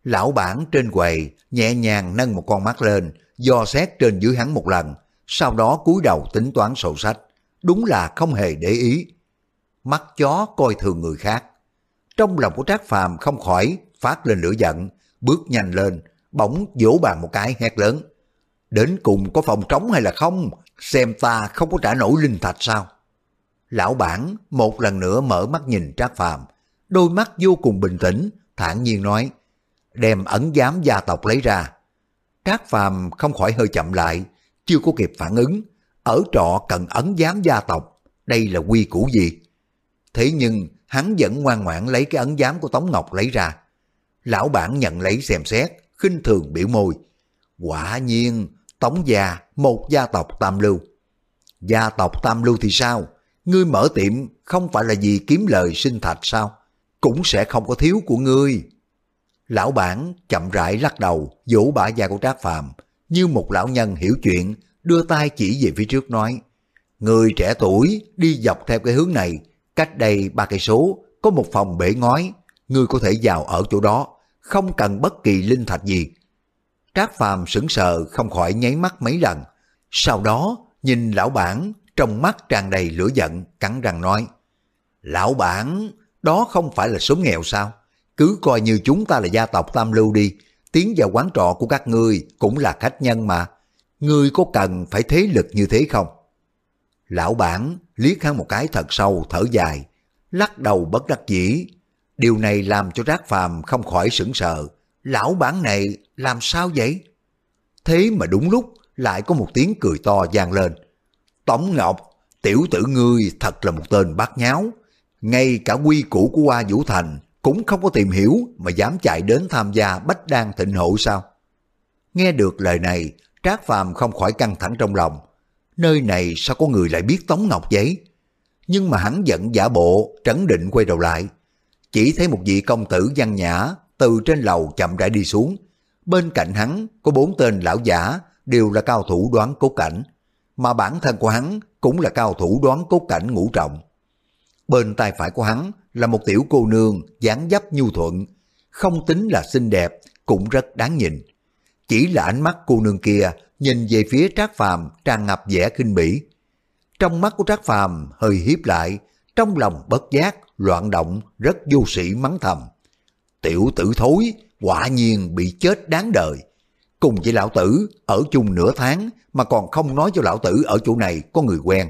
Lão bản trên quầy nhẹ nhàng nâng một con mắt lên, do xét trên dưới hắn một lần, sau đó cúi đầu tính toán sổ sách. Đúng là không hề để ý. Mắt chó coi thường người khác. Trong lòng của Trác Phàm không khỏi phát lên lửa giận, bước nhanh lên, bỗng vỗ bàn một cái hét lớn. Đến cùng có phòng trống hay là không? Xem ta không có trả nổi linh thạch sao? Lão bản một lần nữa mở mắt nhìn Trác Phàm, đôi mắt vô cùng bình tĩnh, thản nhiên nói, đem ấn giám gia tộc lấy ra. Trác Phàm không khỏi hơi chậm lại, chưa có kịp phản ứng, ở trọ cần ấn giám gia tộc, đây là quy củ gì? Thế nhưng hắn vẫn ngoan ngoãn lấy cái ấn giám của Tống Ngọc lấy ra. Lão bản nhận lấy xem xét, khinh thường biểu môi. Quả nhiên, Tống gia, một gia tộc tam lưu. Gia tộc tam lưu thì sao? Ngươi mở tiệm không phải là vì kiếm lời sinh thạch sao? Cũng sẽ không có thiếu của ngươi. Lão bản chậm rãi lắc đầu, vỗ bả da của Trác Phàm như một lão nhân hiểu chuyện, đưa tay chỉ về phía trước nói. Người trẻ tuổi đi dọc theo cái hướng này, cách đây ba cây số, có một phòng bể ngói, ngươi có thể vào ở chỗ đó, không cần bất kỳ linh thạch gì. Trác Phàm sững sờ không khỏi nháy mắt mấy lần. Sau đó, nhìn lão bản, trong mắt tràn đầy lửa giận, cắn răng nói. Lão bản, đó không phải là số nghèo sao? Cứ coi như chúng ta là gia tộc Tam Lưu đi, tiến vào quán trọ của các ngươi cũng là khách nhân mà. Ngươi có cần phải thế lực như thế không? Lão bản liếc hắn một cái thật sâu thở dài, lắc đầu bất đắc dĩ. Điều này làm cho Trác Phàm không khỏi sững sờ. Lão bản này làm sao vậy? Thế mà đúng lúc lại có một tiếng cười to vang lên. Tống Ngọc, tiểu tử ngươi thật là một tên bát nháo. Ngay cả quy củ của Hoa Vũ Thành cũng không có tìm hiểu mà dám chạy đến tham gia bách đan thịnh hộ sao? Nghe được lời này, Trác Phàm không khỏi căng thẳng trong lòng. Nơi này sao có người lại biết Tống Ngọc vậy? Nhưng mà hắn giận giả bộ, trấn định quay đầu lại. Chỉ thấy một vị công tử văn nhã từ trên lầu chậm rãi đi xuống. Bên cạnh hắn có bốn tên lão giả đều là cao thủ đoán cốt cảnh. Mà bản thân của hắn cũng là cao thủ đoán cốt cảnh ngũ trọng. Bên tay phải của hắn là một tiểu cô nương dáng dấp nhu thuận, không tính là xinh đẹp, cũng rất đáng nhìn. Chỉ là ánh mắt cô nương kia nhìn về phía Trác Phàm tràn ngập vẻ kinh bỉ. Trong mắt của Trác Phàm hơi hiếp lại, trong lòng bất giác, loạn động, rất vô sĩ mắng thầm. Tiểu tử thối, quả nhiên bị chết đáng đời. Cùng với lão tử, ở chung nửa tháng mà còn không nói cho lão tử ở chỗ này có người quen.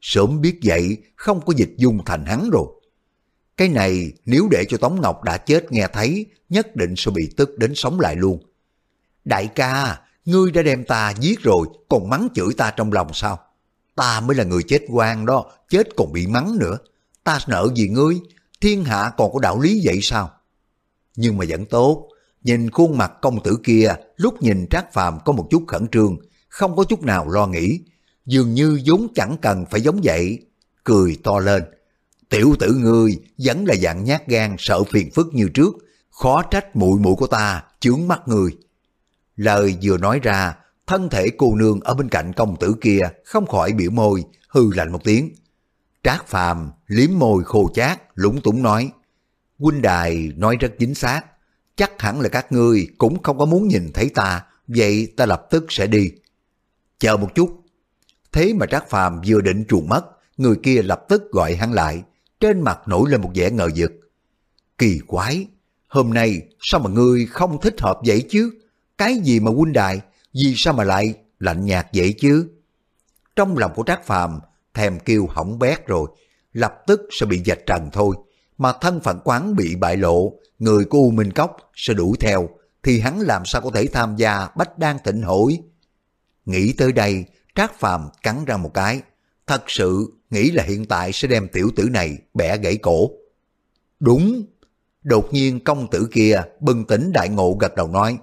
Sớm biết vậy, không có dịch dung thành hắn rồi. Cái này nếu để cho Tống Ngọc đã chết nghe thấy, nhất định sẽ bị tức đến sống lại luôn. Đại ca, ngươi đã đem ta giết rồi, còn mắng chửi ta trong lòng sao? Ta mới là người chết quan đó, chết còn bị mắng nữa. Ta nợ gì ngươi, thiên hạ còn có đạo lý vậy sao? Nhưng mà vẫn tốt, nhìn khuôn mặt công tử kia, lúc nhìn Trác Phàm có một chút khẩn trương, không có chút nào lo nghĩ, dường như vốn chẳng cần phải giống vậy, cười to lên. Tiểu tử ngươi vẫn là dạng nhát gan sợ phiền phức như trước, khó trách muội muội của ta chướng mắt người. Lời vừa nói ra, thân thể cô nương ở bên cạnh công tử kia không khỏi biểu môi, hư lạnh một tiếng. Trác phàm liếm môi khô chát, lúng túng nói. Huynh đài nói rất chính xác, chắc hẳn là các ngươi cũng không có muốn nhìn thấy ta, vậy ta lập tức sẽ đi. Chờ một chút. Thế mà Trác phàm vừa định chuồn mất, người kia lập tức gọi hắn lại, trên mặt nổi lên một vẻ ngờ vực. Kỳ quái, hôm nay sao mà ngươi không thích hợp vậy chứ? Cái gì mà huynh đài, vì sao mà lại lạnh nhạt vậy chứ? Trong lòng của Trác Phàm thèm kêu hỏng bét rồi, lập tức sẽ bị dạch trần thôi. Mà thân phận quán bị bại lộ, người của U Minh Cốc sẽ đuổi theo, thì hắn làm sao có thể tham gia bách đan tịnh hội? Nghĩ tới đây, Trác Phàm cắn ra một cái, thật sự nghĩ là hiện tại sẽ đem tiểu tử này bẻ gãy cổ. Đúng, đột nhiên công tử kia bừng tỉnh đại ngộ gật đầu nói,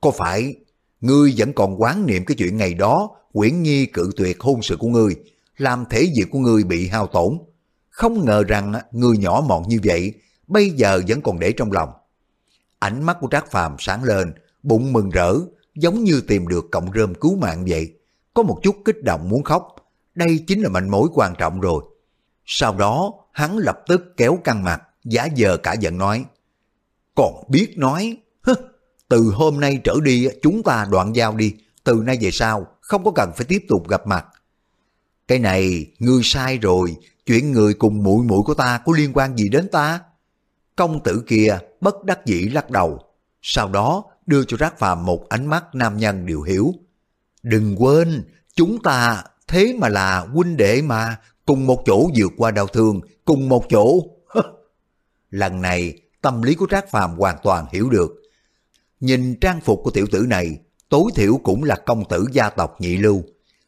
có phải ngươi vẫn còn quán niệm cái chuyện ngày đó Quyển Nhi cự tuyệt hôn sự của ngươi, làm thể diện của ngươi bị hao tổn. Không ngờ rằng người nhỏ mọn như vậy, bây giờ vẫn còn để trong lòng. Ánh mắt của Trác Phàm sáng lên, bụng mừng rỡ, giống như tìm được cọng rơm cứu mạng vậy. Có một chút kích động muốn khóc, đây chính là manh mối quan trọng rồi. Sau đó, hắn lập tức kéo căng mặt, giả giờ cả giận nói. Còn biết nói, hứ, từ hôm nay trở đi chúng ta đoạn giao đi, từ nay về sau không có cần phải tiếp tục gặp mặt. Cái này, ngươi sai rồi, chuyện người cùng muội muội của ta có liên quan gì đến ta? Công tử kia bất đắc dĩ lắc đầu, sau đó đưa cho Trác Phàm một ánh mắt nam nhân điều hiểu. Đừng quên, chúng ta thế mà là huynh đệ mà, cùng một chỗ vượt qua đau thương, cùng một chỗ. Lần này, tâm lý của Trác Phàm hoàn toàn hiểu được. Nhìn trang phục của tiểu tử này, tối thiểu cũng là công tử gia tộc nhị lưu.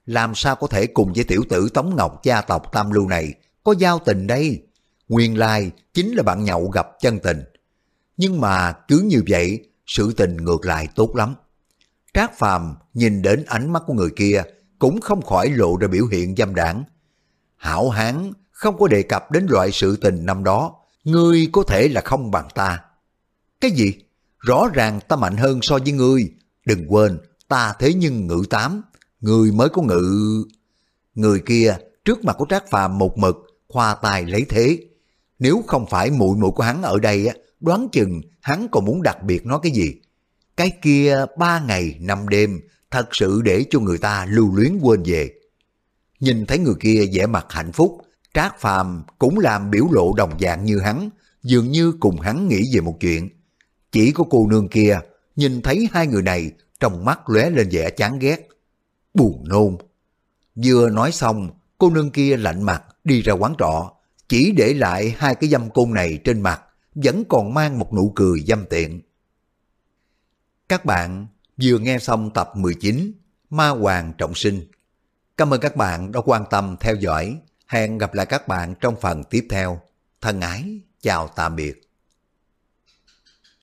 Làm sao có thể cùng với tiểu tử Tống Ngọc gia tộc tam lưu này có giao tình đây? Nguyên lai chính là bạn nhậu gặp chân tình. Nhưng mà cứ như vậy, sự tình ngược lại tốt lắm. Trác Phàm nhìn đến ánh mắt của người kia, cũng không khỏi lộ ra biểu hiện dâm đảng. Hảo hán không có đề cập đến loại sự tình năm đó, ngươi có thể là không bằng ta. Cái gì? Rõ ràng ta mạnh hơn so với ngươi, đừng quên, ta thế nhưng ngự tám, ngươi mới có ngự... Người kia trước mặt của Trác Phàm một mực, khoa tài lấy thế. Nếu không phải muội muội của hắn ở đây, đoán chừng hắn còn muốn đặc biệt nói cái gì. Cái kia ba ngày năm đêm, thật sự để cho người ta lưu luyến quên về. Nhìn thấy người kia vẻ mặt hạnh phúc, Trác Phàm cũng làm biểu lộ đồng dạng như hắn, dường như cùng hắn nghĩ về một chuyện. Chỉ có cô nương kia, nhìn thấy hai người này, trong mắt lóe lên vẻ chán ghét. Buồn nôn. Vừa nói xong, cô nương kia lạnh mặt đi ra quán trọ, chỉ để lại hai cái dâm côn này trên mặt, vẫn còn mang một nụ cười dâm tiện. Các bạn vừa nghe xong tập 19 Ma Hoàng Trọng Sinh. Cảm ơn các bạn đã quan tâm theo dõi. Hẹn gặp lại các bạn trong phần tiếp theo. Thân ái, chào tạm biệt.